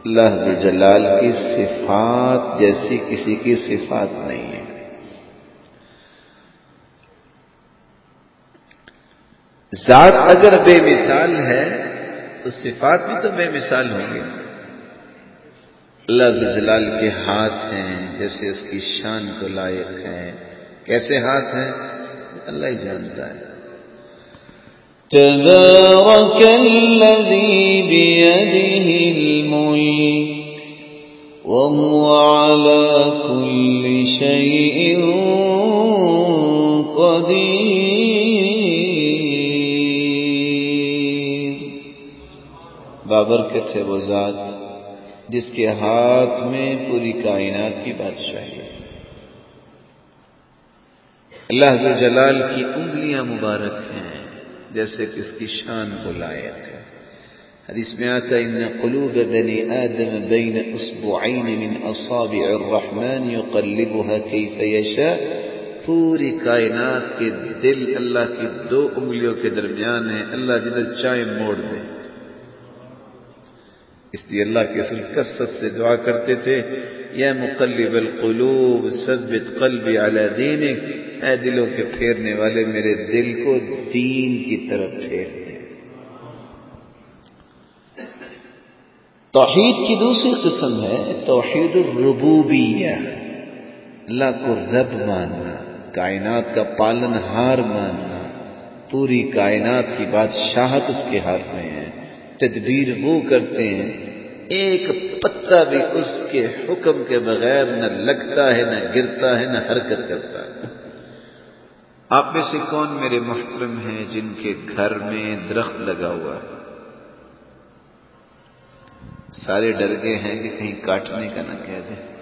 اللہ حضر جلال کی صفات جیسی کسی کی صفات نہیں ہے ذات اگر بے مثال ہے، تو صفات بھی تو بے مثال ہوں گے۔ اللہ جلال کے ہاتھ ہیں، جیسے اس کی شان کو لائق ہیں۔ کیسے ہاتھ ہیں؟ اللہ ہی جانتا ہے۔ تبارك الذي بيده الملك وهو على كل شيء بابرکت ہے وہ ذات، جس کے ہاتھ میں پوری کائنات کی بادشاہی ہے۔ اللہ حضر جلال کی انگلیاں مبارک ہیں، جیسے کہ اس کی شان کو لائق ہے۔ حدیث میں آتا ان قلوب بني آدم بين اصبعين من اصابع الرحمن يقلبها كيف يشاء پوری کائنات کے دل اللہ کی دو انگلیوں کے درمیان ہیں اللہ جدھر چاہے موڑ دے۔ اس لیے اللہ کے رسول کثرت سے دعا کرتے تھے، یا مقلب القلوب، ثبت قلبی علی دینک۔ اے دلوں کے پھیرنے والے میرے دل کو دین کی طرف پھیر دے۔ توحید کی دوسری قسم ہے توحید الربوبیہ۔ اللہ کو رب ماننا، کائنات کا پالن ہار ماننا۔ پوری کائنات کی بادشاہت اس کے ہاتھ میں ہے۔ تدبیر وہ کرتے ہیں، ایک پتا بھی اس کے حکم کے بغیر نہ لگتا ہے، نہ گرتا ہے، نہ حرکت کرتا ہے۔ آپ میں سے کون میرے محترم ہیں جن کے گھر میں درخت لگا ہوا ہے؟ سارے ڈر گئے ہیں کہ کہیں کاٹنے کا نہ کہہ دے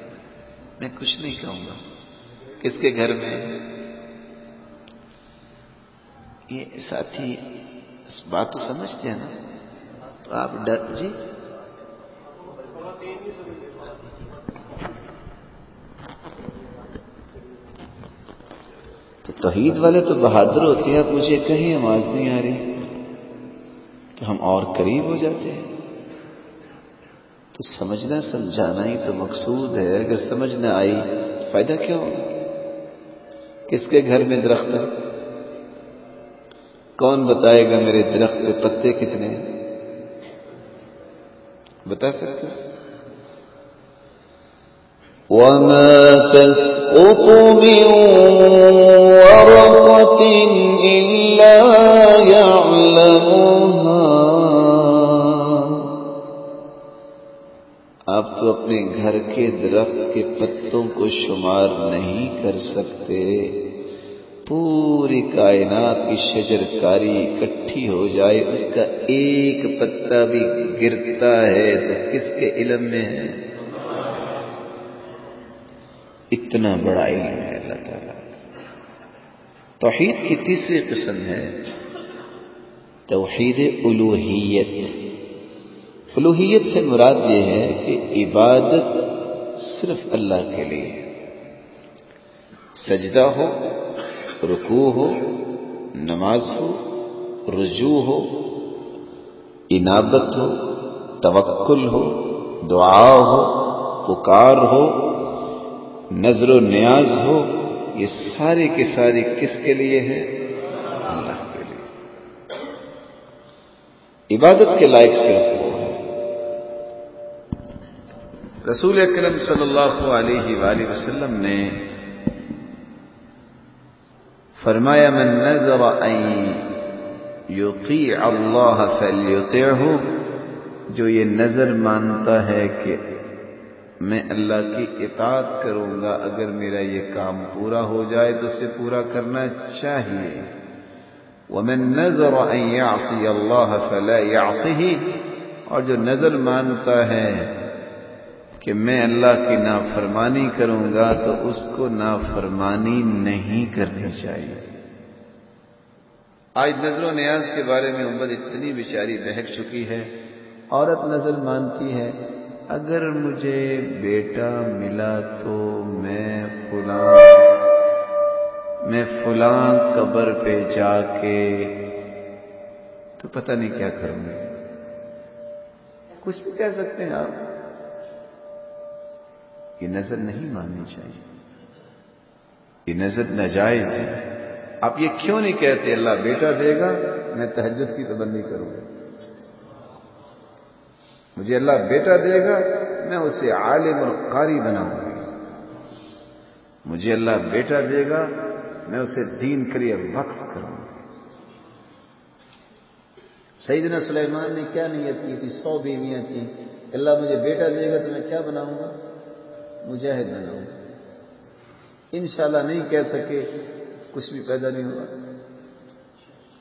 میں کچھ نہیں کہوں گا۔ کس کے گھر میں؟ یہ ساتھی اس بات تو سمجھتے ہیں نا۔ تو آپ ڈر جی؟ تو توحید والے تو بہادر ہوتے ہیں مجھے کہیں آواز نہیں آ رہی۔ تو ہم اور قریب ہو جاتے ہیں۔ تو سمجھنا، سمجھانا ہی تو مقصود ہے۔ اگر سمجھ نہ آئی، فائدہ کیا ہوگا؟ کس کے گھر میں درخت ہے؟ کون بتائے گا میرے درخت پہ پتے کتنے ہیں؟ بتا سکتے وما تسقط من ورقة إلا يعلمها آپ تو اپنے گھر کے درخت کے پتوں کو شمار نہیں کر سکتے۔ پوری کائنات کی شجر کاری اکٹھی ہو جائے، اس کا ایک پتا بھی گرتا ہے تو کس کے علم میں ہے؟ اتنا بڑا علم ہے اللہ تعالیٰ۔ توحید کی تیسری قسم ہے توحید الوحیت الوحیت سے مراد یہ ہے کہ عبادت صرف اللہ کے لیے سجدہ ہو رکوع ہو، نماز ہو، رجوع ہو انابت ہو، توکل ہو، دعا ہو، پکار ہو، نظر و نیاز ہو، یہ سارے کے سارے کس کے لیے ہے اللہ کے لیے۔ عبادت کے لائق صرف وہ ہے۔ رسول اکرم صلی اللہ علیہ وآلہ وسلم نے فرمایا، من نظر ان یطیع اللہ فلیطعہ. جو یہ نظر مانتا ہے کہ میں اللہ کی اطاعت کروں گا، اگر میرا یہ کام پورا ہو جائے تو اسے پورا کرنا چاہیے۔ ومن نظر ان يعصي اللہ فلا يعصه، اور جو نظر مانتا ہے کہ میں اللہ کی نافرمانی کروں گا تو اس کو نافرمانی نہیں کرنی چاہیے۔ آج نظر و نیاز کے بارے میں امت اتنی بیچاری بہک چکی ہے، عورت نظر مانتی ہے، اگر مجھے بیٹا ملا تو میں فلاں میں فلاں قبر پہ جا کے تو پتہ نہیں کیا کروں گی کچھ بھی کہہ سکتے ہیں آپ۔ یہ نظر نہیں ماننی چاہیے۔ یہ نظر ناجائز ہے۔ آپ یہ کیوں نہیں کہتے اللہ بیٹا دے گا، میں تہجد کی پابندی کروں گا۔ مجھے اللہ بیٹا دے گا، میں اسے عالم اور قاری بناؤں گا۔ مجھے اللہ بیٹا دے گا، میں اسے دین کے لیے وقف کروں گا۔ سیدنا سلیمان نے کیا نیت کی تھی؟ سو بیویاں تھیں۔ اللہ مجھے بیٹا دے گا تو میں کیا بناؤں گا؟ مجاہد بناؤں انشاءاللہ نہیں کہہ سکے کچھ بھی پیدا نہیں ہوگا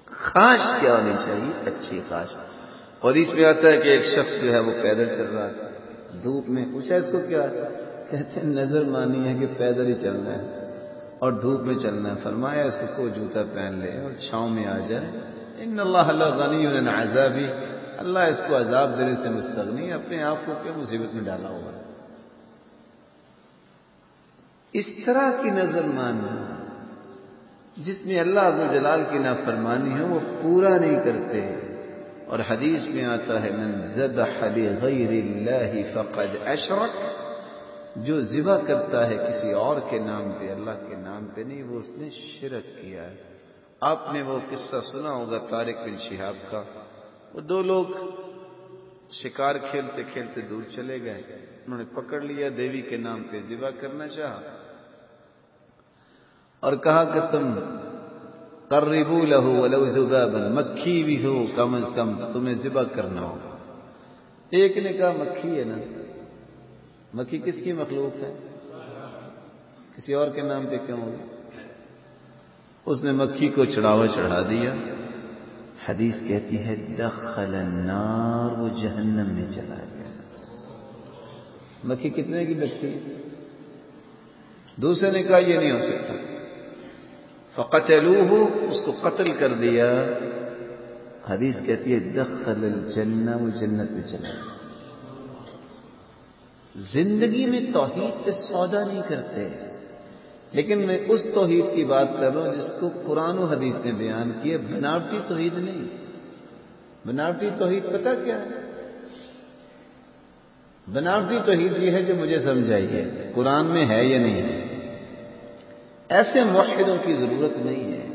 خواہش کیا ہونی چاہیے؟ اچھی خواہش۔ اور اس میں آتا ہے کہ ایک شخص جو ہے وہ پیدل چل رہا تھا۔ دھوپ میں پوچھا اس کو کیا؟ کہتے ہیں، نظر مانی ہے کہ پیدل ہی چلنا ہے۔ اور دھوپ میں چلنا ہے۔ فرمایا، اس کو کوئی جوتا پہن لے اور چھاؤں میں آ جائے۔ ان اللہ اللہ غنی عذابی۔ اللہ اس کو عذاب دینے سے مستغنی اپنے آپ کو کیا مصیبت میں ڈالا ہوگا؟ اس طرح کی نظر ماننا، جس میں اللہ عز و جلال کی نافرمانی ہے وہ پورا نہیں کرتے اور حدیث میں آتا ہے، من ذبح لغیر اللہ فقد اشرک جو ذبح کرتا ہے کسی اور کے نام پہ، اللہ کے نام پہ نہیں، وہ اس نے شرک کیا ہے۔ آپ نے وہ قصہ سنا ہوگا، طارق بن شہاب کا۔ وہ دو لوگ شکار کھیلتے کھیلتے دور چلے گئے۔ انہوں نے پکڑ لیا، دیوی کے نام پہ ذبح کرنا چاہا۔ اور کہا کہ تم قربو لہو ولو ذبابا، مکھی بھی ہو کم از کم، تمہیں ذبح کرنا ہوگا۔ ایک نے کہا، مکھی ہے نا؟ مکھی کس کی مخلوق ہے؟ کسی اور کے نام پہ کیوں ہوگی اس نے مکھی کو چڑھاوا چڑھا دیا۔ حدیث کہتی ہے، دخل النار، وہ جہنم میں چلا گیا۔ مکھی کتنے کی لگتی ہے؟ دوسرے نے کہا، یہ نہیں ہو سکتا۔ فقتلوه، اس کو قتل کر دیا۔ حدیث کہتی ہے، دخل الجنہ، وہ جنت میں چلا زندگی میں توحید پہ سودا نہیں کرتے۔ لیکن میں اس توحید کی بات کر رہا ہوں جس کو قرآن و حدیث نے بیان کیا بناوٹی توحید نہیں۔ بناوٹی توحید پتہ کیا ہے؟ بناوٹی توحید یہ ہے جو مجھے سمجھائیے قرآن میں ہے یا نہیں ہے۔ ایسے موحدوں کی ضرورت نہیں ہے۔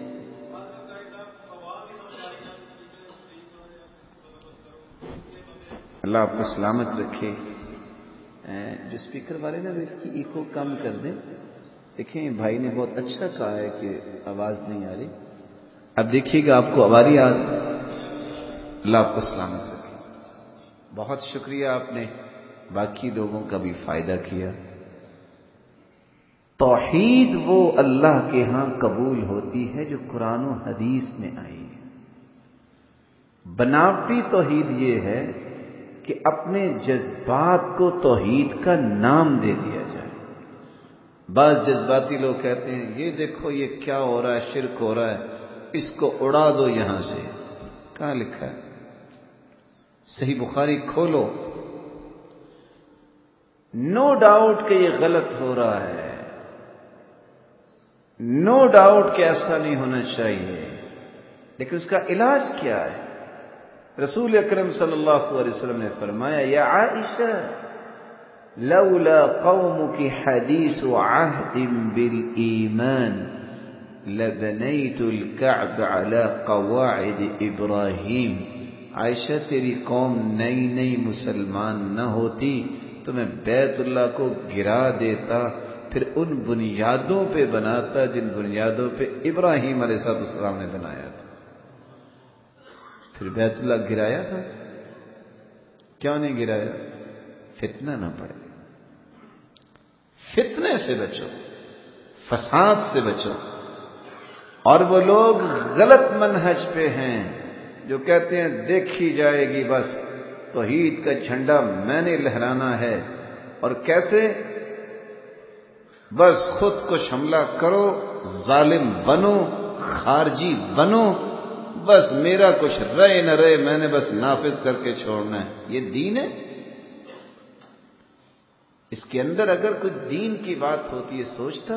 اللہ آپ کو سلامت رکھے۔ جو اسپیکر والے نا اس کی ایکو کم کر دیں۔ دیکھیں، بھائی نے بہت اچھا کہا ہے کہ آواز نہیں آ رہی۔ اب دیکھیے گا آپ کو آواری آ اللہ آپ کو سلامت رکھے۔ بہت شکریہ آپ نے، باقی لوگوں کا بھی فائدہ کیا۔ توحید وہ اللہ کے ہاں قبول ہوتی ہے جو قرآن و حدیث میں آئی ہے۔ بناوٹی توحید یہ ہے کہ اپنے جذبات کو توحید کا نام دے دیا جائے۔ بعض جذباتی لوگ کہتے ہیں، یہ دیکھو، یہ کیا ہو رہا ہے، شرک ہو رہا ہے، اس کو اڑا دو یہاں سے۔ کہاں لکھا ہے؟ صحیح بخاری کھولو۔ نو ڈاؤٹ کہ یہ غلط ہو رہا ہے۔ نو ڈاؤٹ کہ ایسا نہیں ہونا چاہیے، لیکن اس کا علاج کیا ہے؟ رسول اکرم صلی اللہ علیہ وسلم نے فرمایا، یا عائشہ، لولا قوم کی حدیث و عہد لبنیت الكعب على قواعد ابراہیم۔ عائشہ، تیری قوم نئی نئی مسلمان نہ ہوتی، تو میں بیت اللہ کو گرا دیتا پھر ان بنیادوں پہ بناتا جن بنیادوں پہ ابراہیم علیہ صاحب السلام نے بنایا تھا۔ پھر بیت اللہ گرایا تھا۔ کیوں نہیں گرایا؟ فتنہ نہ پڑے۔ فتنے سے بچو، فساد سے بچو۔ اور وہ لوگ غلط منہج پہ ہیں جو کہتے ہیں، دیکھی جائے گی بس، توحید کا جھنڈا میں نے لہرانا ہے۔ اور کیسے؟ بس خود کو شملہ کرو، ظالم بنو، خارجی بنو، بس میرا کچھ رہے نہ رہے میں نے بس نافذ کر کے چھوڑنا ہے۔ یہ دین ہے؟ اس کے اندر اگر کوئی دین کی بات ہوتی ہے، سوچتا،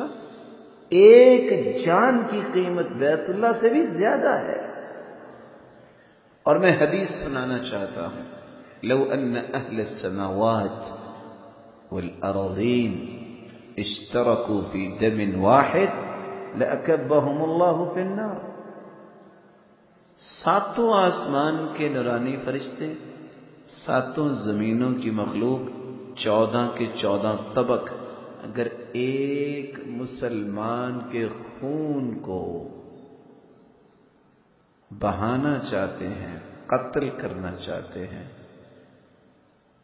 ایک جان کی قیمت بیت اللہ سے بھی زیادہ ہے۔ اور میں حدیث سنانا چاہتا ہوں۔ لو ان اہل السماوات والارضین اشتركوا في دم واحد لأكبهم الله في النار. ساتوں آسمان کے نورانی فرشتے، ساتوں زمینوں کی مخلوق، چودہ کے چودہ طبق، اگر ایک مسلمان کے خون کو بہانا چاہتے ہیں، قتل کرنا چاہتے ہیں،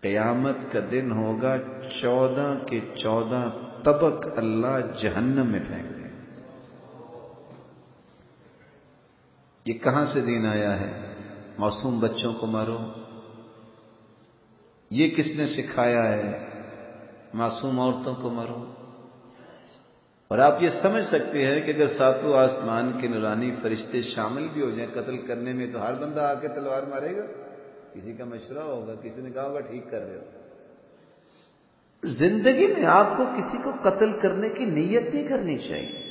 قیامت کا دن ہوگا، چودہ کے چودہ طبق اللہ جہنم میں پھینک دے۔ یہ کہاں سے دین آیا ہے؟ معصوم بچوں کو مارو۔ یہ کس نے سکھایا ہے؟ معصوم عورتوں کو مارو۔ اور آپ یہ سمجھ سکتے ہیں کہ اگر ساتوں آسمان کے نورانی فرشتے شامل بھی ہو جائیں قتل کرنے میں، تو ہر بندہ آ کے تلوار مارے گا۔ کسی کا مشورہ ہوگا، کسی نے کہا ہوگا ٹھیک کر رہے ہو۔ زندگی میں آپ کو کسی کو قتل کرنے کی نیت نہیں کرنی چاہیے۔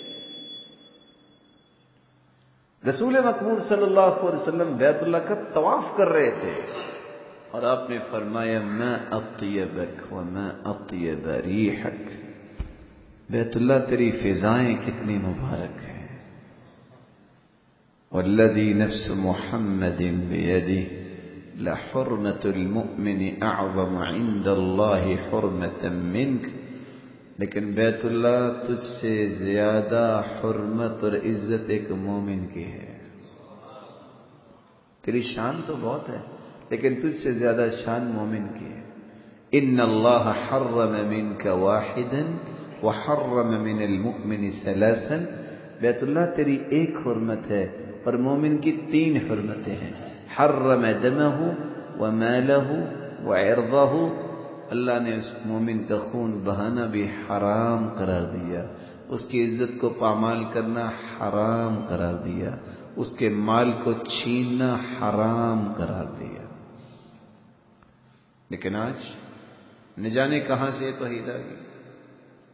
رسول مقبول صلی اللہ علیہ وسلم بیت اللہ کا طواف کر رہے تھے اور آپ نے فرمایا میں اطیبک و میں اطیب ریحک۔ بیت اللہ تیری فضائیں کتنی مبارک ہیں۔ والذی نفس محمد بیدی لحرمة المؤمن أعظم عند الله حرمة منك. لیکن بیت اللہ تجھ سے زیادہ حرمت اور عزت ایک مومن کی ہے۔ تیری شان تو بہت ہے، لیکن تجھ سے زیادہ شان مومن کی ہے۔ ان اللہ حرم منك واحدا وحرم من المؤمن ثلاثا۔ بیت اللہ تیری ایک حرمت ہے اور مومن کی تین حرمتیں ہیں۔ حرم دمه وماله وعرضه، اللہ نے اس مومن کا خون بہانا بھی حرام قرار دیا۔ اس کی عزت کو پامال کرنا حرام قرار دیا۔ اس کے مال کو چھیننا حرام قرار دیا۔ لیکن آج نہ جانے کہاں سے توحید آ گئی۔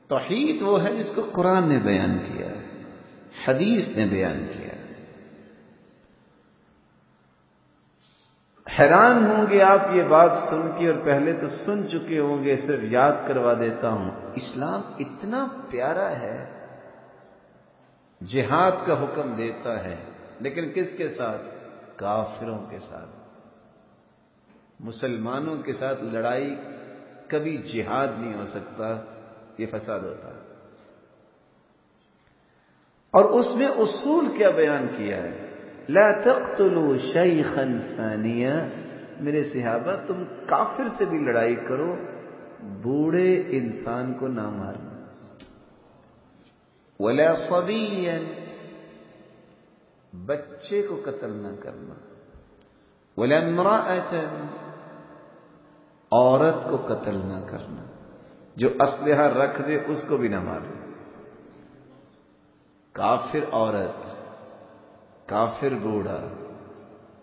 توحید وہ ہے جس کو قرآن نے بیان کیا ہے، حدیث نے بیان کیا حیران ہوں گے آپ یہ بات سن کے اور پہلے تو سن چکے ہوں گے، صرف یاد کروا دیتا ہوں۔ اسلام اتنا پیارا ہے، جہاد کا حکم دیتا ہے، لیکن کس کے ساتھ؟ کافروں کے ساتھ۔ مسلمانوں کے ساتھ لڑائی کبھی جہاد نہیں ہو سکتا، یہ فساد ہوتا ہے۔ اور اس میں اصول کیا بیان کیا ہے۔ لا تقتلوا شيخا فانیا میرے صحابہ، تم کافر سے بھی لڑائی کرو، بوڑھے انسان کو نہ مارنا۔ ولا صبيا بچے کو قتل نہ کرنا۔ ولا امرأة عورت کو قتل نہ کرنا۔ جو اسلحہ رکھ دے، اس کو بھی نہ مارنا کافر عورت کافر بوڑھا،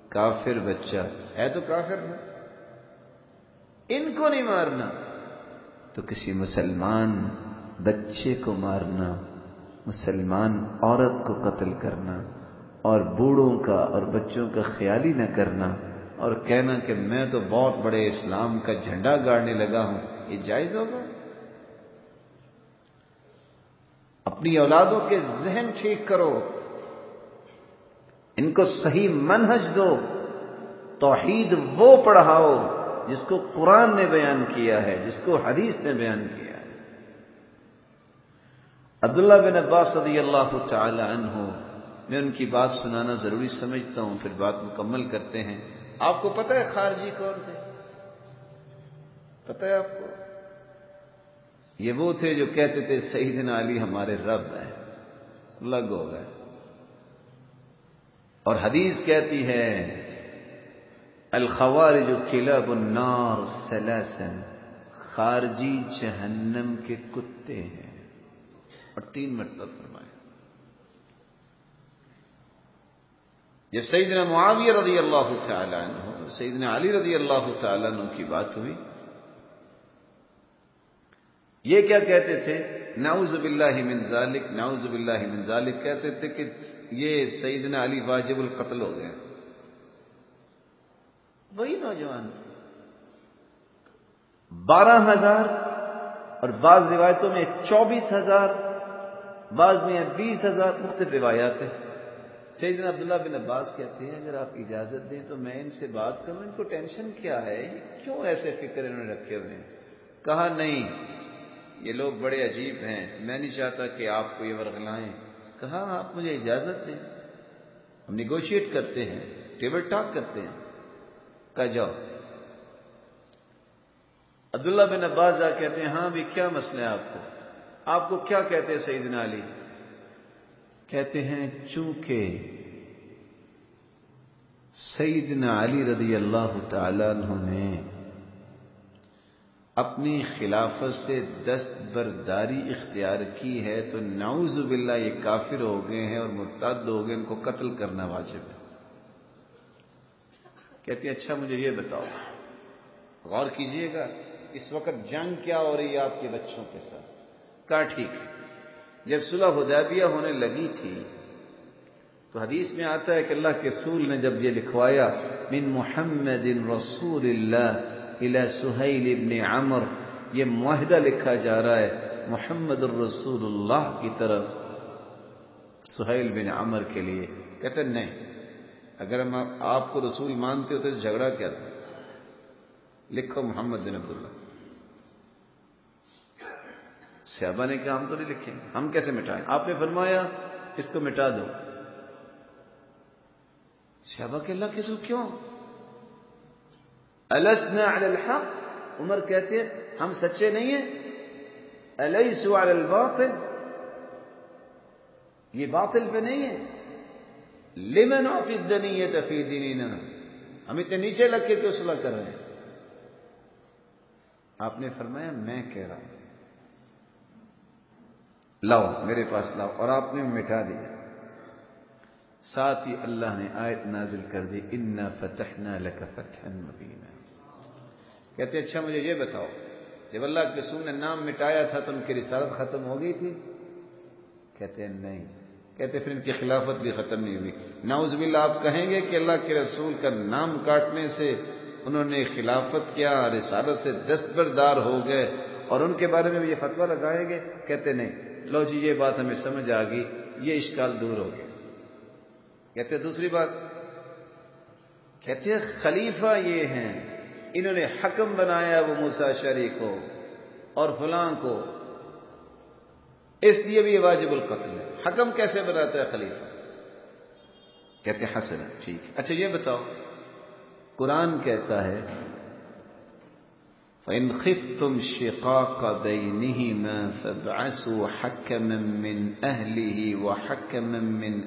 کافر بچہ۔ ہے تو کافر نا؟ ان کو نہیں مارنا۔ تو کسی مسلمان بچے کو مارنا، مسلمان عورت کو قتل کرنا، اور بوڑھوں کا اور بچوں کا خیال ہی نہ کرنا۔ اور کہنا کہ میں تو بہت بڑے اسلام کا جھنڈا گاڑنے لگا ہوں، یہ جائز ہوگا؟ اپنی اولادوں کے ذہن ٹھیک کرو۔ ان کو صحیح منہج دو، توحید وہ پڑھاؤ جس کو قرآن نے بیان کیا ہے، جس کو حدیث نے بیان کیا ہے۔ عبداللہ بن عباس رضی اللہ تعالی عنہ، میں ان کی بات سنانا ضروری سمجھتا ہوں، پھر بات مکمل کرتے ہیں۔ آپ کو پتہ ہے خارجی کون تھے؟ پتہ ہے آپ کو؟ یہ وہ تھے جو کہتے تھے، سیدنا علی ہمارے رب ہے لگ ہو گئے اور حدیث کہتی ہے الخوار جو قلعہ النار سلاسن خارجی جہنم کے کتے ہیں۔ اور تین مرتبہ فرمائے۔ جب سیدنا معاویہ رضی اللہ تعالیٰ عنہ، سیدنا علی رضی اللہ تعالیٰ عنہ کی بات ہوئی یہ کیا کہتے تھے؟ نعوذ باللہ من ذالک نعوذ باللہ من ذالک کہتے تھے کہ یہ سیدنا علی واجب القتل ہو گئے۔ وہی نوجوان۔ بارہ ہزار اور بعض روایتوں میں چوبیس ہزار بعض میں بیس ہزار مختلف روایات ہیں۔ سیدنا عبداللہ بن عباس کہتے ہیں اگر آپ اجازت دیں تو میں ان سے بات کروں ان کو ٹینشن کیا ہے؟ کیوں ایسے فکر انہوں نے رکھے ہوئے ہیں؟ کہا نہیں یہ لوگ بڑے عجیب ہیں، میں نہیں چاہتا کہ آپ کو یہ ورغلائیں۔ کہا، آپ مجھے اجازت دیں۔ ہم نیگوشیٹ کرتے ہیں ٹیبل ٹاک کرتے ہیں۔ کہا، جاؤ۔ عبداللہ بن عباس جا کہتے ہیں ہاں بھی کیا مسئلہ ہے آپ کو؟ آپ کو کیا کہتے ہیں سیدنا علی؟ کہتے ہیں، چونکہ سیدنا علی رضی اللہ تعالیٰ عنہ نے اپنی خلافت سے دست برداری اختیار کی ہے تو نعوذ باللہ یہ کافر ہو گئے ہیں اور مرتد ہو گئے، ان کو قتل کرنا واجب ہے۔ کہتے ہیں اچھا مجھے یہ بتاؤ، غور کیجیے گا، اس وقت جنگ کیا ہو رہی ہے آپ کے بچوں کے ساتھ؟ کہا، ٹھیک ہے۔ جب صلح حدیبیہ ہونے لگی تھی، تو حدیث میں آتا ہے کہ اللہ کے سول نے جب یہ لکھوایا، من محمد رسول اللہ سہیل ابن عمر، یہ معاہدہ لکھا جا رہا ہے محمد الرسول اللہ کی طرف سہیل بن عمر کے لیے۔ کہتے نہیں، اگر ہم آپ کو رسول مانتے ہوتے تو جھگڑا کیا تھا؟ لکھو محمد بن عبداللہ۔ صحابہ نے کہا، ہم تو نہیں لکھیں، ہم کیسے مٹائیں؟ آپ نے فرمایا، اس کو مٹا دو۔ صحابہ کے اللہ کے سو کیوں؟ السنا علی الحق؟ عمر کہتے ہیں، ہم سچے نہیں ہیں۔ الیسو علی الباطل؟ یہ باطل پہ نہیں ہے۔ لمن اعطی الدنیت فی دیننا ہم اتنے نیچے لگ کے کیوں صلح کر رہے ہیں؟ آپ نے فرمایا، میں کہہ رہا ہوں۔ لاؤ، میرے پاس لاؤ۔ اور آپ نے مٹا دیا۔ ساتھ ہی اللہ نے آیت نازل کر دی ان فتحنا لک فتحا مبینا کہتے اچھا مجھے یہ بتاؤ، جب اللہ کے رسول نے نام مٹایا تھا تو ان کی رسالت ختم ہو گئی تھی؟ کہتے ہیں، نہیں۔ کہتے پھر ان کی خلافت بھی ختم نہیں ہوئی۔ ناؤز باللہ، آپ کہیں گے کہ اللہ کے رسول کا نام کاٹنے سے انہوں نے خلافت کیا، رسالت سے دستبردار ہو گئے اور ان کے بارے میں بھی یہ فتویٰ لگائیں گے؟ کہتے نہیں۔ لو جی یہ بات ہمیں سمجھ آ گئی، یہ اشکال دور ہو گیا۔ کہتے دوسری بات۔ کہتے خلیفہ یہ ہیں۔ انہوں نے حکم بنایا وہ موسا شری کو اور فلاں کو۔ اس لیے بھی واجب القتل ہے۔ حکم کیسے بناتا ہے خلیفہ؟ کہتے حسن، ٹھیک۔ اچھا یہ بتاؤ۔ قرآن کہتا ہے، فَإِنْ خِفْتُمْ شِقَاقَ بَيْنِهِمَا فَابْعَثُوا حَكَمًا مِّنْ أَهْلِهِ وَحَكَمًا مِّنْ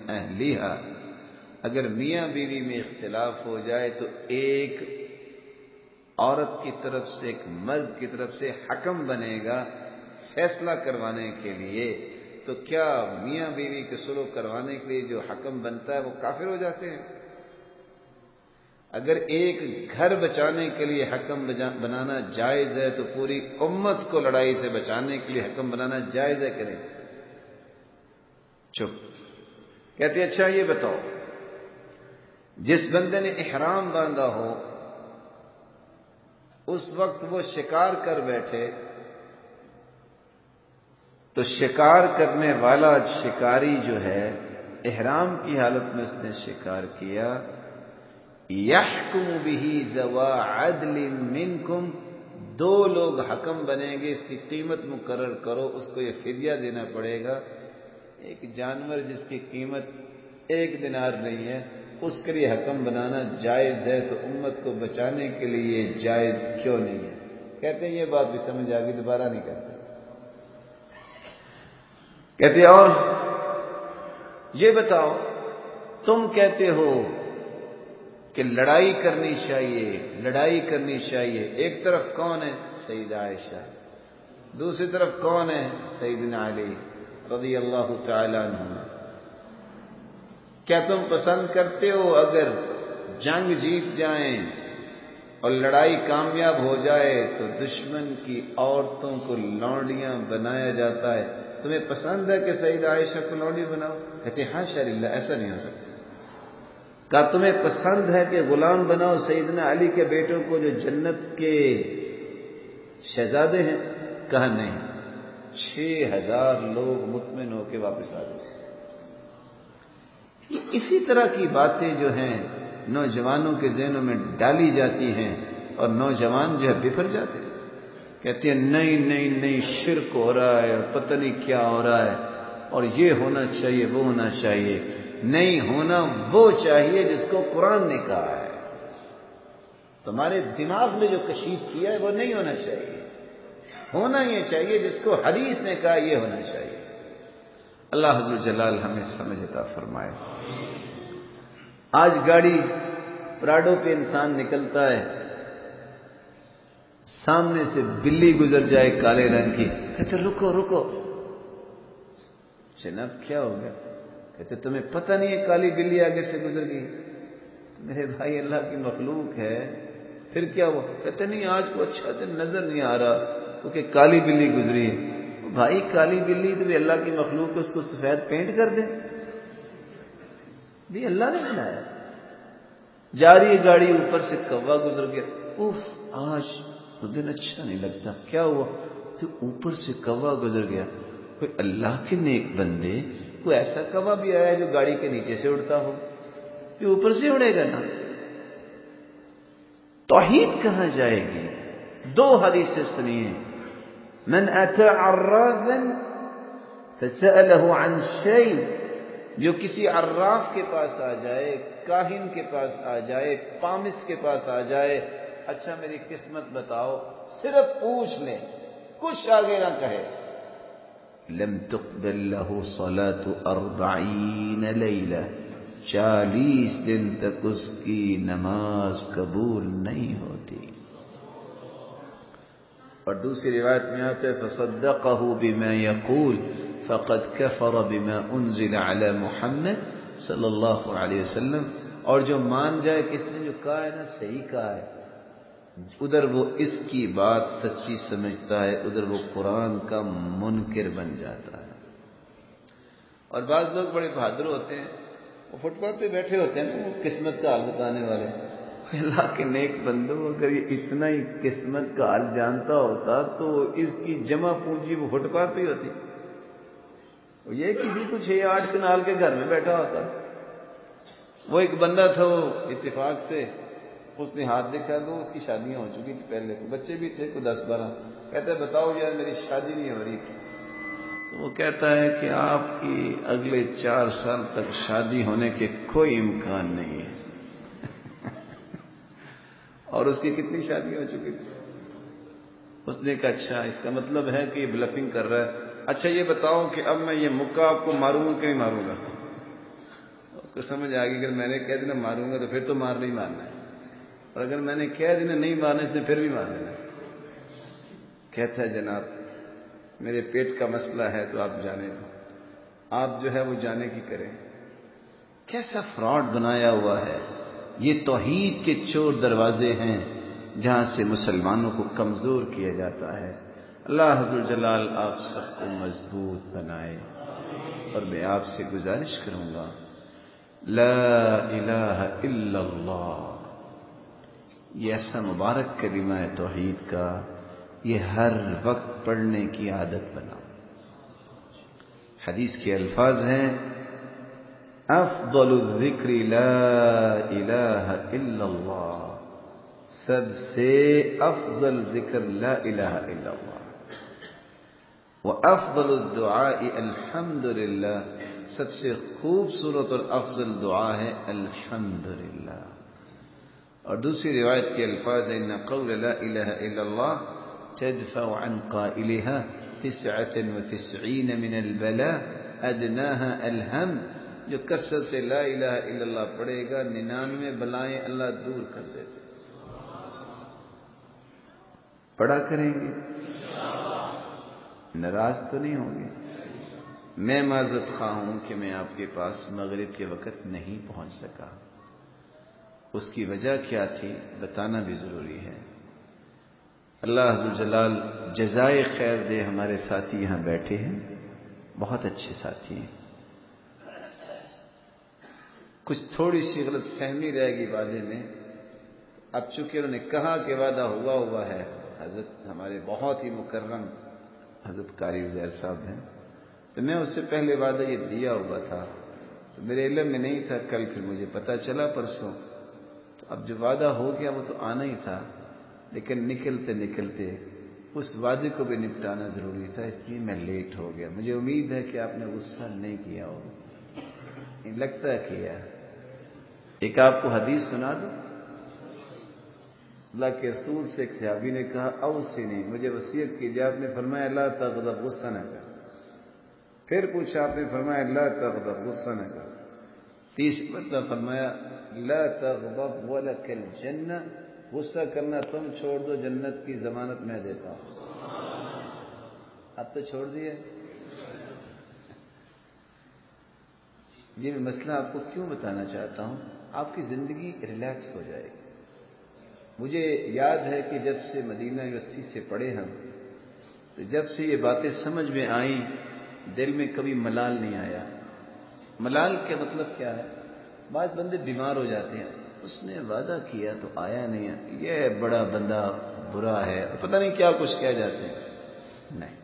اگر میاں بیوی میں اختلاف ہو جائے تو ایک عورت کی طرف سے، ایک مرد کی طرف سے حکم بنے گا فیصلہ کروانے کے لیے، تو کیا میاں بیوی کے سلوک کروانے کے لیے جو حکم بنتا ہے وہ کافر ہو جاتے ہیں؟ اگر ایک گھر بچانے کے لیے حکم بنانا جائز ہے، تو پوری امت کو لڑائی سے بچانے کے لیے حکم بنانا جائز ہے کریں چپ۔ کہتے اچھا یہ بتاؤ، جس بندے نے احرام باندھا ہو اس وقت وہ شکار کر بیٹھے تو شکار کرنے والا شکاری جو ہے، احرام کی حالت میں اس نے شکار کیا، یحکم بھی دوا عدل منکم، دو لوگ حکم بنیں گے، اس کی قیمت مقرر کرو، اس کو یہ فدیہ دینا پڑے گا۔ ایک جانور جس کی قیمت ایک دنار نہیں ہے اس کے لیے حکم بنانا جائز ہے تو امت کو بچانے کے لیے جائز کیوں نہیں ہے؟ کہتے ہیں یہ بات بھی سمجھ آ گئی دوبارہ نہیں کرتے۔ کہتے اور یہ بتاؤ، تم کہتے ہو کہ لڑائی کرنی چاہیے، لڑائی کرنی چاہیے، ایک طرف کون ہے؟ سعید عائشہ۔ دوسری طرف کون ہے؟ سعید علی رضی اللہ تعالی عنہ کیا تم پسند کرتے ہو اگر جنگ جیت جائیں اور لڑائی کامیاب ہو جائے تو دشمن کی عورتوں کو لونڈیاں بنایا جاتا ہے؟ تمہیں پسند ہے کہ سعید عائشہ کو لونڈی بناؤ؟ کہتے ہاں شہر اللہ، ایسا نہیں ہو سکتا۔ کہا، تمہیں پسند ہے کہ غلام بناؤ سیدنا علی کے بیٹوں کو جو جنت کے شہزادے ہیں؟ کہا، نہیں، چھ ہزار لوگ مطمئن ہو کے واپس آ گئے اسی طرح کی باتیں جو ہیں نوجوانوں کے ذہنوں میں ڈالی جاتی ہیں اور نوجوان جو ہے بفر جاتے ہیں۔ کہتے ہیں نئی نئی نئی شرک ہو رہا ہے اور پتہ نہیں کیا ہو رہا ہے۔ اور یہ ہونا چاہیے، وہ ہونا چاہیے۔ نہیں ہونا وہ چاہیے جس کو قرآن نے کہا ہے۔ تمہارے دماغ میں جو کشید کیا ہے، وہ نہیں ہونا چاہیے۔ ہونا یہ چاہیے جس کو حدیث نے کہا، یہ ہونا چاہیے۔ اللہ حضر جلال ہمیں سمجھتا فرمائے۔ آج گاڑی پراڈو پہ انسان نکلتا ہے۔ سامنے سے بلی گزر جائے کالے رنگ کی۔ کہتے رکو رکو۔ جناب، کیا ہو گیا؟ کہتے تمہیں پتہ نہیں ہے کالی بلی آگے سے گزر گئی۔ میرے بھائی، اللہ کی مخلوق ہے۔ پھر کیا ہوا؟ کہتے نہیں، آج کو اچھا دن نظر نہیں آ رہا کیونکہ کالی بلی گزری ہے۔ بھائی، کالی بلی تو بھی اللہ کی مخلوق اس کو سفید پینٹ کر دیں بھی اللہ نے بنایا۔ جا رہی ہے گاڑی اوپر سے کوا گزر گیا۔ اوف، آج دن اچھا نہیں لگتا۔ کیا ہوا؟ تو اوپر سے کوا گزر گیا۔ کوئی اللہ کے نیک بندے، کوئی ایسا کوا بھی آیا جو گاڑی کے نیچے سے اڑتا ہو۔ یہ اوپر سے اڑے گا نا۔ توحید کہاں جائے گی؟ دو حدیثیں سنیے من اتى عرافا فسأله عن شيء جو کسی عراف کے پاس آ جائے کاہن کے پاس آ جائے پامس کے پاس آ جائے اچھا میری قسمت بتاؤ صرف پوچھ لیں کچھ آگے نہ کہے۔ لم تقبل له صلاة اربعین لیلہ چالیس دن تک اس کی نماز قبول نہیں ہوتی۔ اور دوسری روایت میں آتے فصدقه بما يقول فقط كفر بما انزل على محمد صلی اللہ علیہ وسلم۔ اور جو مان جائے کہ اس نے جو کہا ہے نا، صحیح کہا ہے۔ ادھر وہ اس کی بات سچی سمجھتا ہے، ادھر وہ قرآن کا منکر بن جاتا ہے۔ اور بعض لوگ بڑے بہادر ہوتے ہیں۔ وہ فٹ پاتھ پہ بیٹھے ہوتے ہیں نا، وہ قسمت کا حال بتانے والے۔ اللہ کے نیک بندو اگر یہ اتنا ہی قسمت کا حال جانتا ہوتا تو اس کی جمع پونجی وہ فٹ پاتھ پہ ہوتی۔ یہ کسی کو چھ آٹھ کنال کے گھر میں بیٹھا ہوتا۔ وہ ایک بندہ تھا وہ اتفاق سے اس نے ہاتھ دیکھا تو اس کی شادیاں ہو چکی تھی پہلے بچے بھی تھے، کوئی دس بارہ۔ کہتے بتاؤ یار، میری شادی نہیں ہو رہی۔ تو وہ کہتا ہے کہ آپ کی اگلے چار سال تک شادی ہونے کے کوئی امکان نہیں ہے۔ اور اس کی کتنی شادی ہو چکی تھی اس نے کہا اچھا اس کا مطلب ہے کہ یہ بلفنگ کر رہا ہے۔ اچھا یہ بتاؤ کہ اب میں یہ مکہ آپ کو ماروں گا کہ نہیں ماروں گا؟ اس کو سمجھ آ گئی اگر میں نے کہہ دینا ماروں گا تو پھر تو مار نہیں مارنا ہے۔ اور اگر میں نے کہہ دینا نہیں مارنا، اس نے پھر بھی مار دینا کہتا ہے، جناب، میرے پیٹ کا مسئلہ ہے تو آپ جانے دو۔ آپ جو ہے وہ جانے کی کریں۔ کیسا فراڈ بنایا ہوا ہے۔ یہ توحید کے چور دروازے ہیں جہاں سے مسلمانوں کو کمزور کیا جاتا ہے۔ اللہ حضر جلال آپ سب کو مضبوط بنائے اور میں آپ سے گزارش کروں گا، لا الہ الا اللہ، یہ ایسا مبارک کریمہ ہے توحید کا، یہ ہر وقت پڑھنے کی عادت بنا حدیث کے الفاظ ہیں، افضل الذکر لا الہ الا اللہ، سب سے افضل ذکر لا الہ الا اللہ۔ افضل الدعاء الحمد للہ سب سے خوبصورت اور افضل دعا ہے الحمد للہ اور دوسری روایت کے الفاظ ان قول لا الہ الا اللہ تدفع عن قائلها تسعة وتسعين من البلاء ادناها الهم جو کثرت سے لا الہ الا اللہ پڑھے گا، ننانوے بلائیں اللہ دور کر دیتے۔ پڑھا کریں گے؟ ناراض تو نہیں ہوں گے؟ میں معذرت خواہ ہوں کہ میں آپ کے پاس مغرب کے وقت نہیں پہنچ سکا۔ اس کی وجہ کیا تھی بتانا بھی ضروری ہے۔ اللہ حضر جلال جزائے خیر دے ہمارے ساتھی یہاں بیٹھے ہیں۔ بہت اچھے ساتھی ہیں۔ کچھ تھوڑی سی غلط فہمی رہے گی وعدے میں۔ اب چونکہ انہوں نے کہا کہ وعدہ ہوا ہوا ہے، حضرت ہمارے بہت ہی مکرم حضرت کاری وزیر صاحب ہیں، تو میں اس سے پہلے وعدہ یہ دیا ہوا تھا، تو میرے علم میں نہیں تھا، کل پھر مجھے پتا چلا پرسوں۔ تو اب جو وعدہ ہو گیا وہ تو آنا ہی تھا، لیکن نکلتے نکلتے اس وعدے کو بھی نپٹانا ضروری تھا، اس لیے میں لیٹ ہو گیا۔ مجھے امید ہے کہ آپ نے غصہ نہیں کیا ہو لگتا ہے کیا ایک آپ کو حدیث سنا دو اللہ کے رسول سے ایک صحابی نے کہا او سے نہیں مجھے وصیت کیجیے آپ نے فرمایا اللہ تغضب غصہ نہ کر۔ پھر پوچھا آپ نے فرمایا اللہ تغضب غصہ نہ کر۔ تیسری مطلب فرمایا، لا تغضب ولک الجنہ، غصہ کرنا تم چھوڑ دو، جنت کی ضمانت میں دیتا ہوں۔ اب تو چھوڑ دیے۔ یہ میں مسئلہ آپ کو کیوں بتانا چاہتا ہوں؟ آپ کی زندگی ریلیکس ہو جائے گی۔ مجھے یاد ہے کہ جب سے مدینہ یونیورسٹی سے پڑھے ہم، تو جب سے یہ باتیں سمجھ میں آئیں، دل میں کبھی ملال نہیں آیا۔ ملال کا مطلب کیا ہے؟ بعض بندے بیمار ہو جاتے ہیں۔ اس نے وعدہ کیا تو آیا نہیں یہ بڑا بندہ برا ہے۔ پتہ نہیں کیا کچھ کہہ جاتے ہیں۔ نہیں۔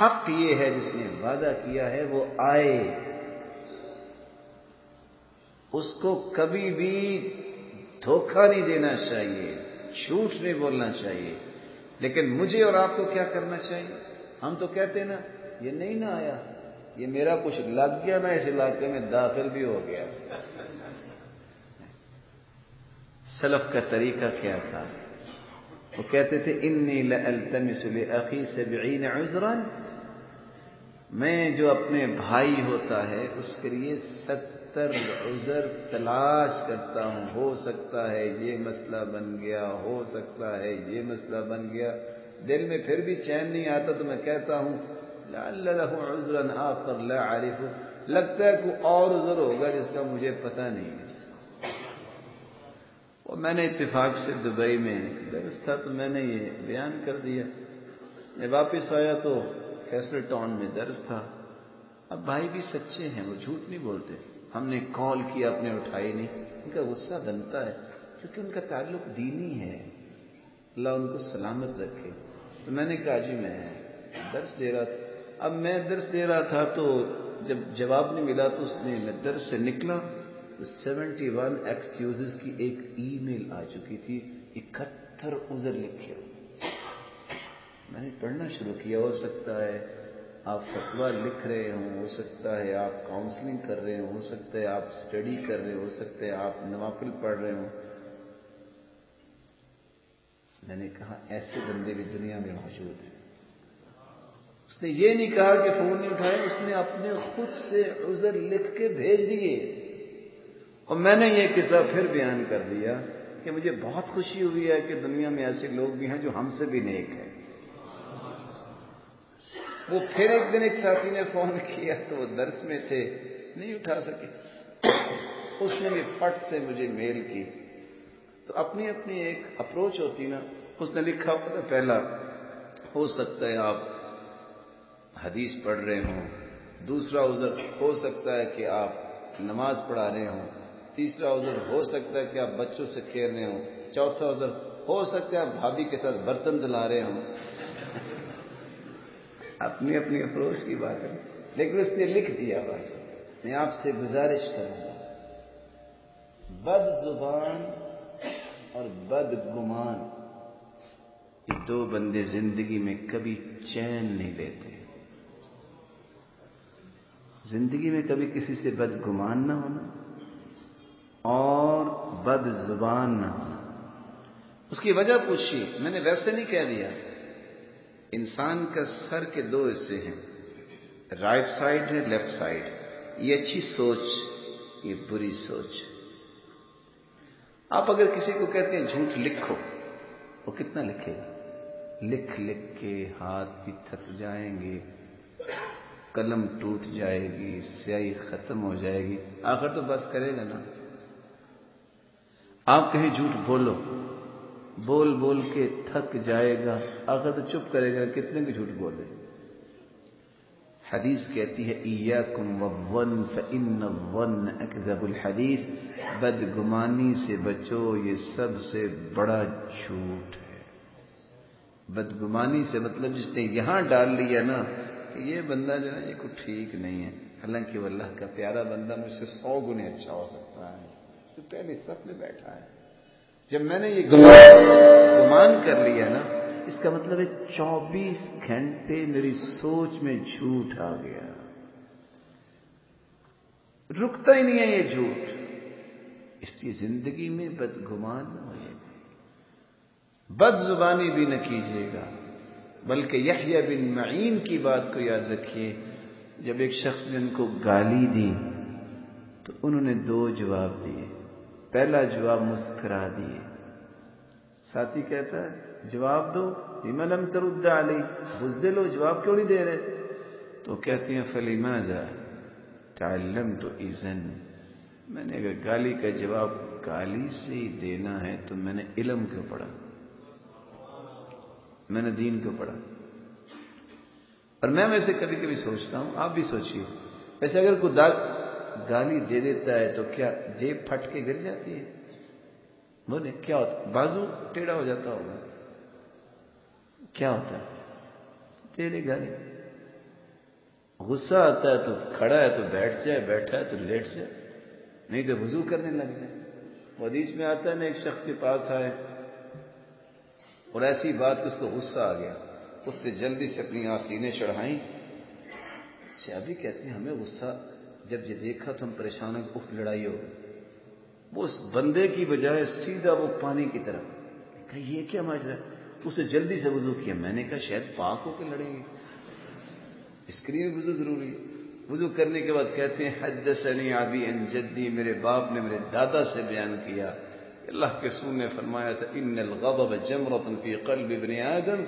حق یہ ہے جس نے وعدہ کیا ہے، وہ آئے۔ اس کو کبھی بھی دھوکہ نہیں دینا چاہیے، جھوٹ نہیں بولنا چاہیے۔ لیکن مجھے اور آپ کو کیا کرنا چاہیے؟ ہم تو کہتے نا، یہ نہیں نہ آیا۔ یہ میرا کچھ لگ گیا میں اس علاقے میں داخل بھی ہو گیا۔ سلف کا طریقہ کیا تھا؟ وہ کہتے تھے انی لالتمس لاخی سبعین عذرا میں جو اپنے بھائی ہوتا ہے، اس کے لیے ستر عذر تلاش کرتا ہوں۔ ہو سکتا ہے یہ مسئلہ بن گیا، ہو سکتا ہے یہ مسئلہ بن گیا۔ دل میں پھر بھی چین نہیں آتا تو میں کہتا ہوں، لعل له آخر لا عارف لگتا ہے کوئی اور عذر ہوگا جس کا مجھے پتہ نہیں۔ اور میں نے اتفاق سے دبئی میں درس تھا تو میں نے یہ بیان کر دیا۔ میں واپس آیا تو فیصل ٹاؤن میں درس تھا۔ اب بھائی بھی سچے ہیں، وہ جھوٹ نہیں بولتے۔ ہم نے کال کیا اپنے اٹھائی نہیں۔ ان کا غصہ بنتا ہے، کیونکہ ان کا تعلق دینی ہے۔ اللہ ان کو سلامت رکھے۔ تو میں نے کہا جی میں درس دے رہا تھا۔ اب میں درس دے رہا تھا تو جب جواب نہیں ملا تو اس نے میں درس سے نکلا۔ تو سیونٹی ون ایکسکیوز کی ایک ای میل آ چکی تھی، اکہتر ازر لکھے۔ میں نے پڑھنا شروع کیا، ہو سکتا ہے آپ فتوا لکھ رہے ہوں، ہو سکتا ہے آپ کاؤنسلنگ کر رہے ہوں، ہو سکتا ہے آپ اسٹڈی کر رہے ہو سکتا ہے آپ نوافل پڑھ رہے ہوں۔ میں نے کہا، ایسے بندے بھی دنیا میں موجود ہیں۔ اس نے یہ نہیں کہا کہ فون نہیں اٹھایا، اس نے اپنے خود سے عذر لکھ کے بھیج دیے۔ اور میں نے یہ قصہ پھر بیان کر دیا کہ مجھے بہت خوشی ہوئی ہے کہ دنیا میں ایسے لوگ بھی ہیں جو ہم سے بھی نیک ہیں۔ وہ پھر ایک دن ایک ساتھی نے فون کیا تو وہ درس میں تھے، نہیں اٹھا سکے۔ اس نے بھی پٹ سے مجھے میل کی۔ تو اپنی اپنی ایک اپروچ ہوتی نا، اس نے لکھا، پہلا، ہو سکتا ہے آپ حدیث پڑھ رہے ہوں۔ دوسرا عذر، ہو سکتا ہے کہ آپ نماز پڑھا رہے ہوں۔ تیسرا عذر، ہو سکتا ہے کہ آپ بچوں سے کھیل رہے ہوں۔ چوتھا عذر، ہو سکتا ہے آپ بھابھی کے ساتھ برتن دلا رہے ہوں۔ اپنی اپنی اپروچ کی بات ہے۔ لیکن اس نے لکھ دیا بھائی میں آپ سے گزارش کروں گا۔ بد زبان اور بد گمان یہ دو بندے زندگی میں کبھی چین نہیں لیتے زندگی میں کبھی کسی سے بد گمان نہ ہونا اور بد زبان نہ ہونا۔ اس کی وجہ پوچھیے۔ میں نے ویسے نہیں کہہ دیا۔ انسان کا سر کے دو حصے ہیں رائٹ سائڈ ہے لیفٹ سائڈ یہ اچھی سوچ، یہ بری سوچ۔ آپ اگر کسی کو کہتے ہیں جھوٹ لکھو، وہ کتنا لکھے گا؟ لکھ لکھ کے ہاتھ بھی تھک جائیں گے، قلم ٹوٹ جائے گی، سیاہی ختم ہو جائے گی۔ آخر تو بس کرے گا نا۔ آپ کہیں جھوٹ بولو بول بول کے تھک جائے گا آخر تو چپ کرے گا، کتنے بھی جھوٹ بولے حدیث کہتی ہے، ایاکم الظن اکذب الحدیث بدگمانی سے بچو، یہ سب سے بڑا جھوٹ ہے۔ بدگمانی سے مطلب جس نے یہاں ڈال لیا نا، کہ یہ بندہ جو ہے، یہ کچھ ٹھیک نہیں ہے۔ حالانکہ وہ اللہ کا پیارا بندہ مجھ سے سو گنے اچھا ہو سکتا ہے۔ جو پہلے سب میں بیٹھا ہے۔ جب میں نے یہ گمان کر لیا نا، اس کا مطلب ہے چوبیس گھنٹے میری سوچ میں جھوٹ آ گیا۔ رکتا ہی نہیں ہے یہ جھوٹ۔ اس کی زندگی میں بدگمان نہ ہوئے۔ بد زبانی بھی نہ کیجیے گا، بلکہ یحییٰ بن معین کی بات کو یاد رکھیے۔ جب ایک شخص نے ان کو گالی دی تو انہوں نے دو جواب دیے۔ پہلا جواب مسکرا دیے۔ ساتھی کہتا ہے، جواب دو لم ترد علی۔ بزدل ہو جواب کیوں نہیں دے رہے؟ تو کہتے ہیں فلیما جا تعلم تو ایزن میں نے اگر گالی کا جواب گالی سے ہی دینا ہے تو میں نے علم کیوں پڑھا؟ میں نے دین کیوں پڑھا؟ اور میں ویسے کبھی کبھی سوچتا ہوں، آپ بھی سوچیے ویسے اگر کوئی گالی دے دیتا ہے تو کیا جیب پھٹ کے گر جاتی ہے؟ بولے، کیا ہوتا بازو ٹیڑھا ہو جاتا ہوگا۔ کیا ہوتا ہے؟ تیرے گالی۔ غصہ آتا ہے تو کھڑا ہے تو بیٹھ جائے، بیٹھا ہے تو لیٹ جائے۔ نہیں تو وضو کرنے لگ جائے۔ حدیث میں آتا ہے نا، ایک شخص کے پاس آئے اور ایسی بات کہ اس کو غصہ آ گیا۔ اس نے جلدی سے اپنی آستینیں چڑھائیں۔ سیابی کہتے ہیں ہمیں غصہ جب یہ دیکھا تو ہم پریشان ہیں اف لڑائی ہو وہ اس بندے کی بجائے سیدھا وہ پانی کی طرف۔ کہ یہ کیا ماجرا اسے جلدی سے وضو کیا۔ میں نے کہا، شاید پاک ہو کے لڑیں گے۔ اس کے لیے وضو ضروری ہے۔ وضو کرنے کے بعد کہتے ہیں، حدثنی ابی ان جدی، میرے باپ نے میرے دادا سے بیان کیا۔ اللہ کے سور نے فرمایا تھا، ان الغضب جمرۃ فی قلب ابن آدم۔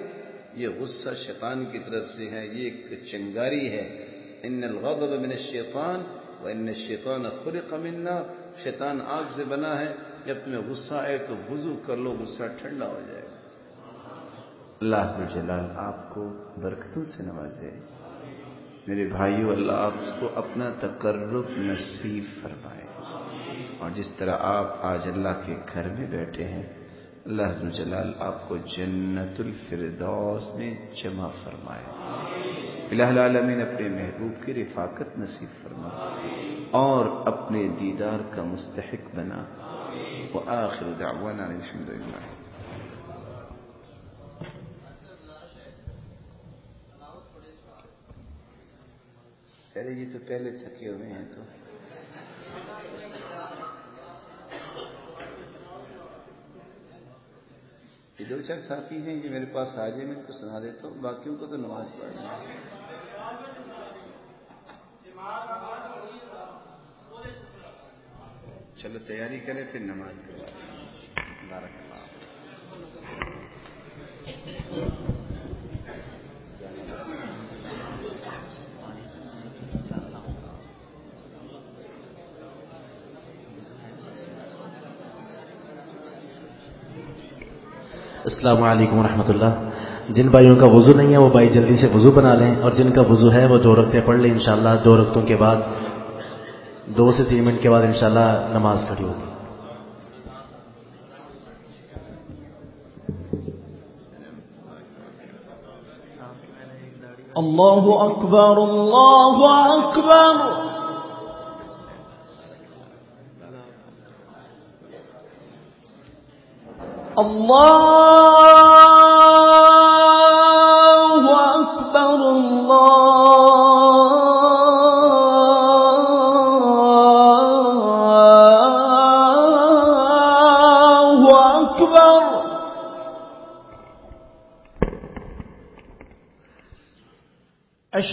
یہ غصہ شیطان کی طرف سے ہے، یہ ایک چنگاری ہے۔ ان الغضب من الشیطان و ان الشیطان خلق منا شیطان آگ سے بنا ہے، جب تمہیں غصہ آئے تو وضو کر لو، غصہ ٹھنڈا ہو جائے گا۔ اللہ عز جلال آپ کو برکتوں سے نوازے۔ میرے بھائیو، اللہ آپ کو اپنا تقرب نصیب فرمائے۔ اور جس طرح آپ آج اللہ کے گھر میں بیٹھے ہیں، اللہ عز جلال آپ کو جنت الفردوس میں جمع فرمائے۔ الہ العالمین اپنے محبوب کی رفاقت نصیب فرما۔ اور اپنے دیدار کا مستحق بنا۔ وآخر دعوانا الحمد لله ارے یہ تو پہلے تھکے ہوئے ہیں تو۔ یہ دو چار ساتھی ہیں، یہ میرے پاس آ جائے میں ان کو سنا دیتا ہوں، باقیوں کو تو نماز پڑھنا۔ چلو تیاری کریں، پھر نماز کروا بارک اللہ السلام علیکم ورحمۃ اللہ۔ جن بھائیوں کا وضو نہیں ہے، وہ بھائی جلدی سے وضو بنا لیں، اور جن کا وضو ہے، وہ دو رقطیں پڑھ لیں انشاءاللہ، دو رقطوں کے بعد۔ دو سے تین منٹ کے بعد انشاءاللہ نماز کھڑی ہوگی۔ الله أكبر الله أكبر الله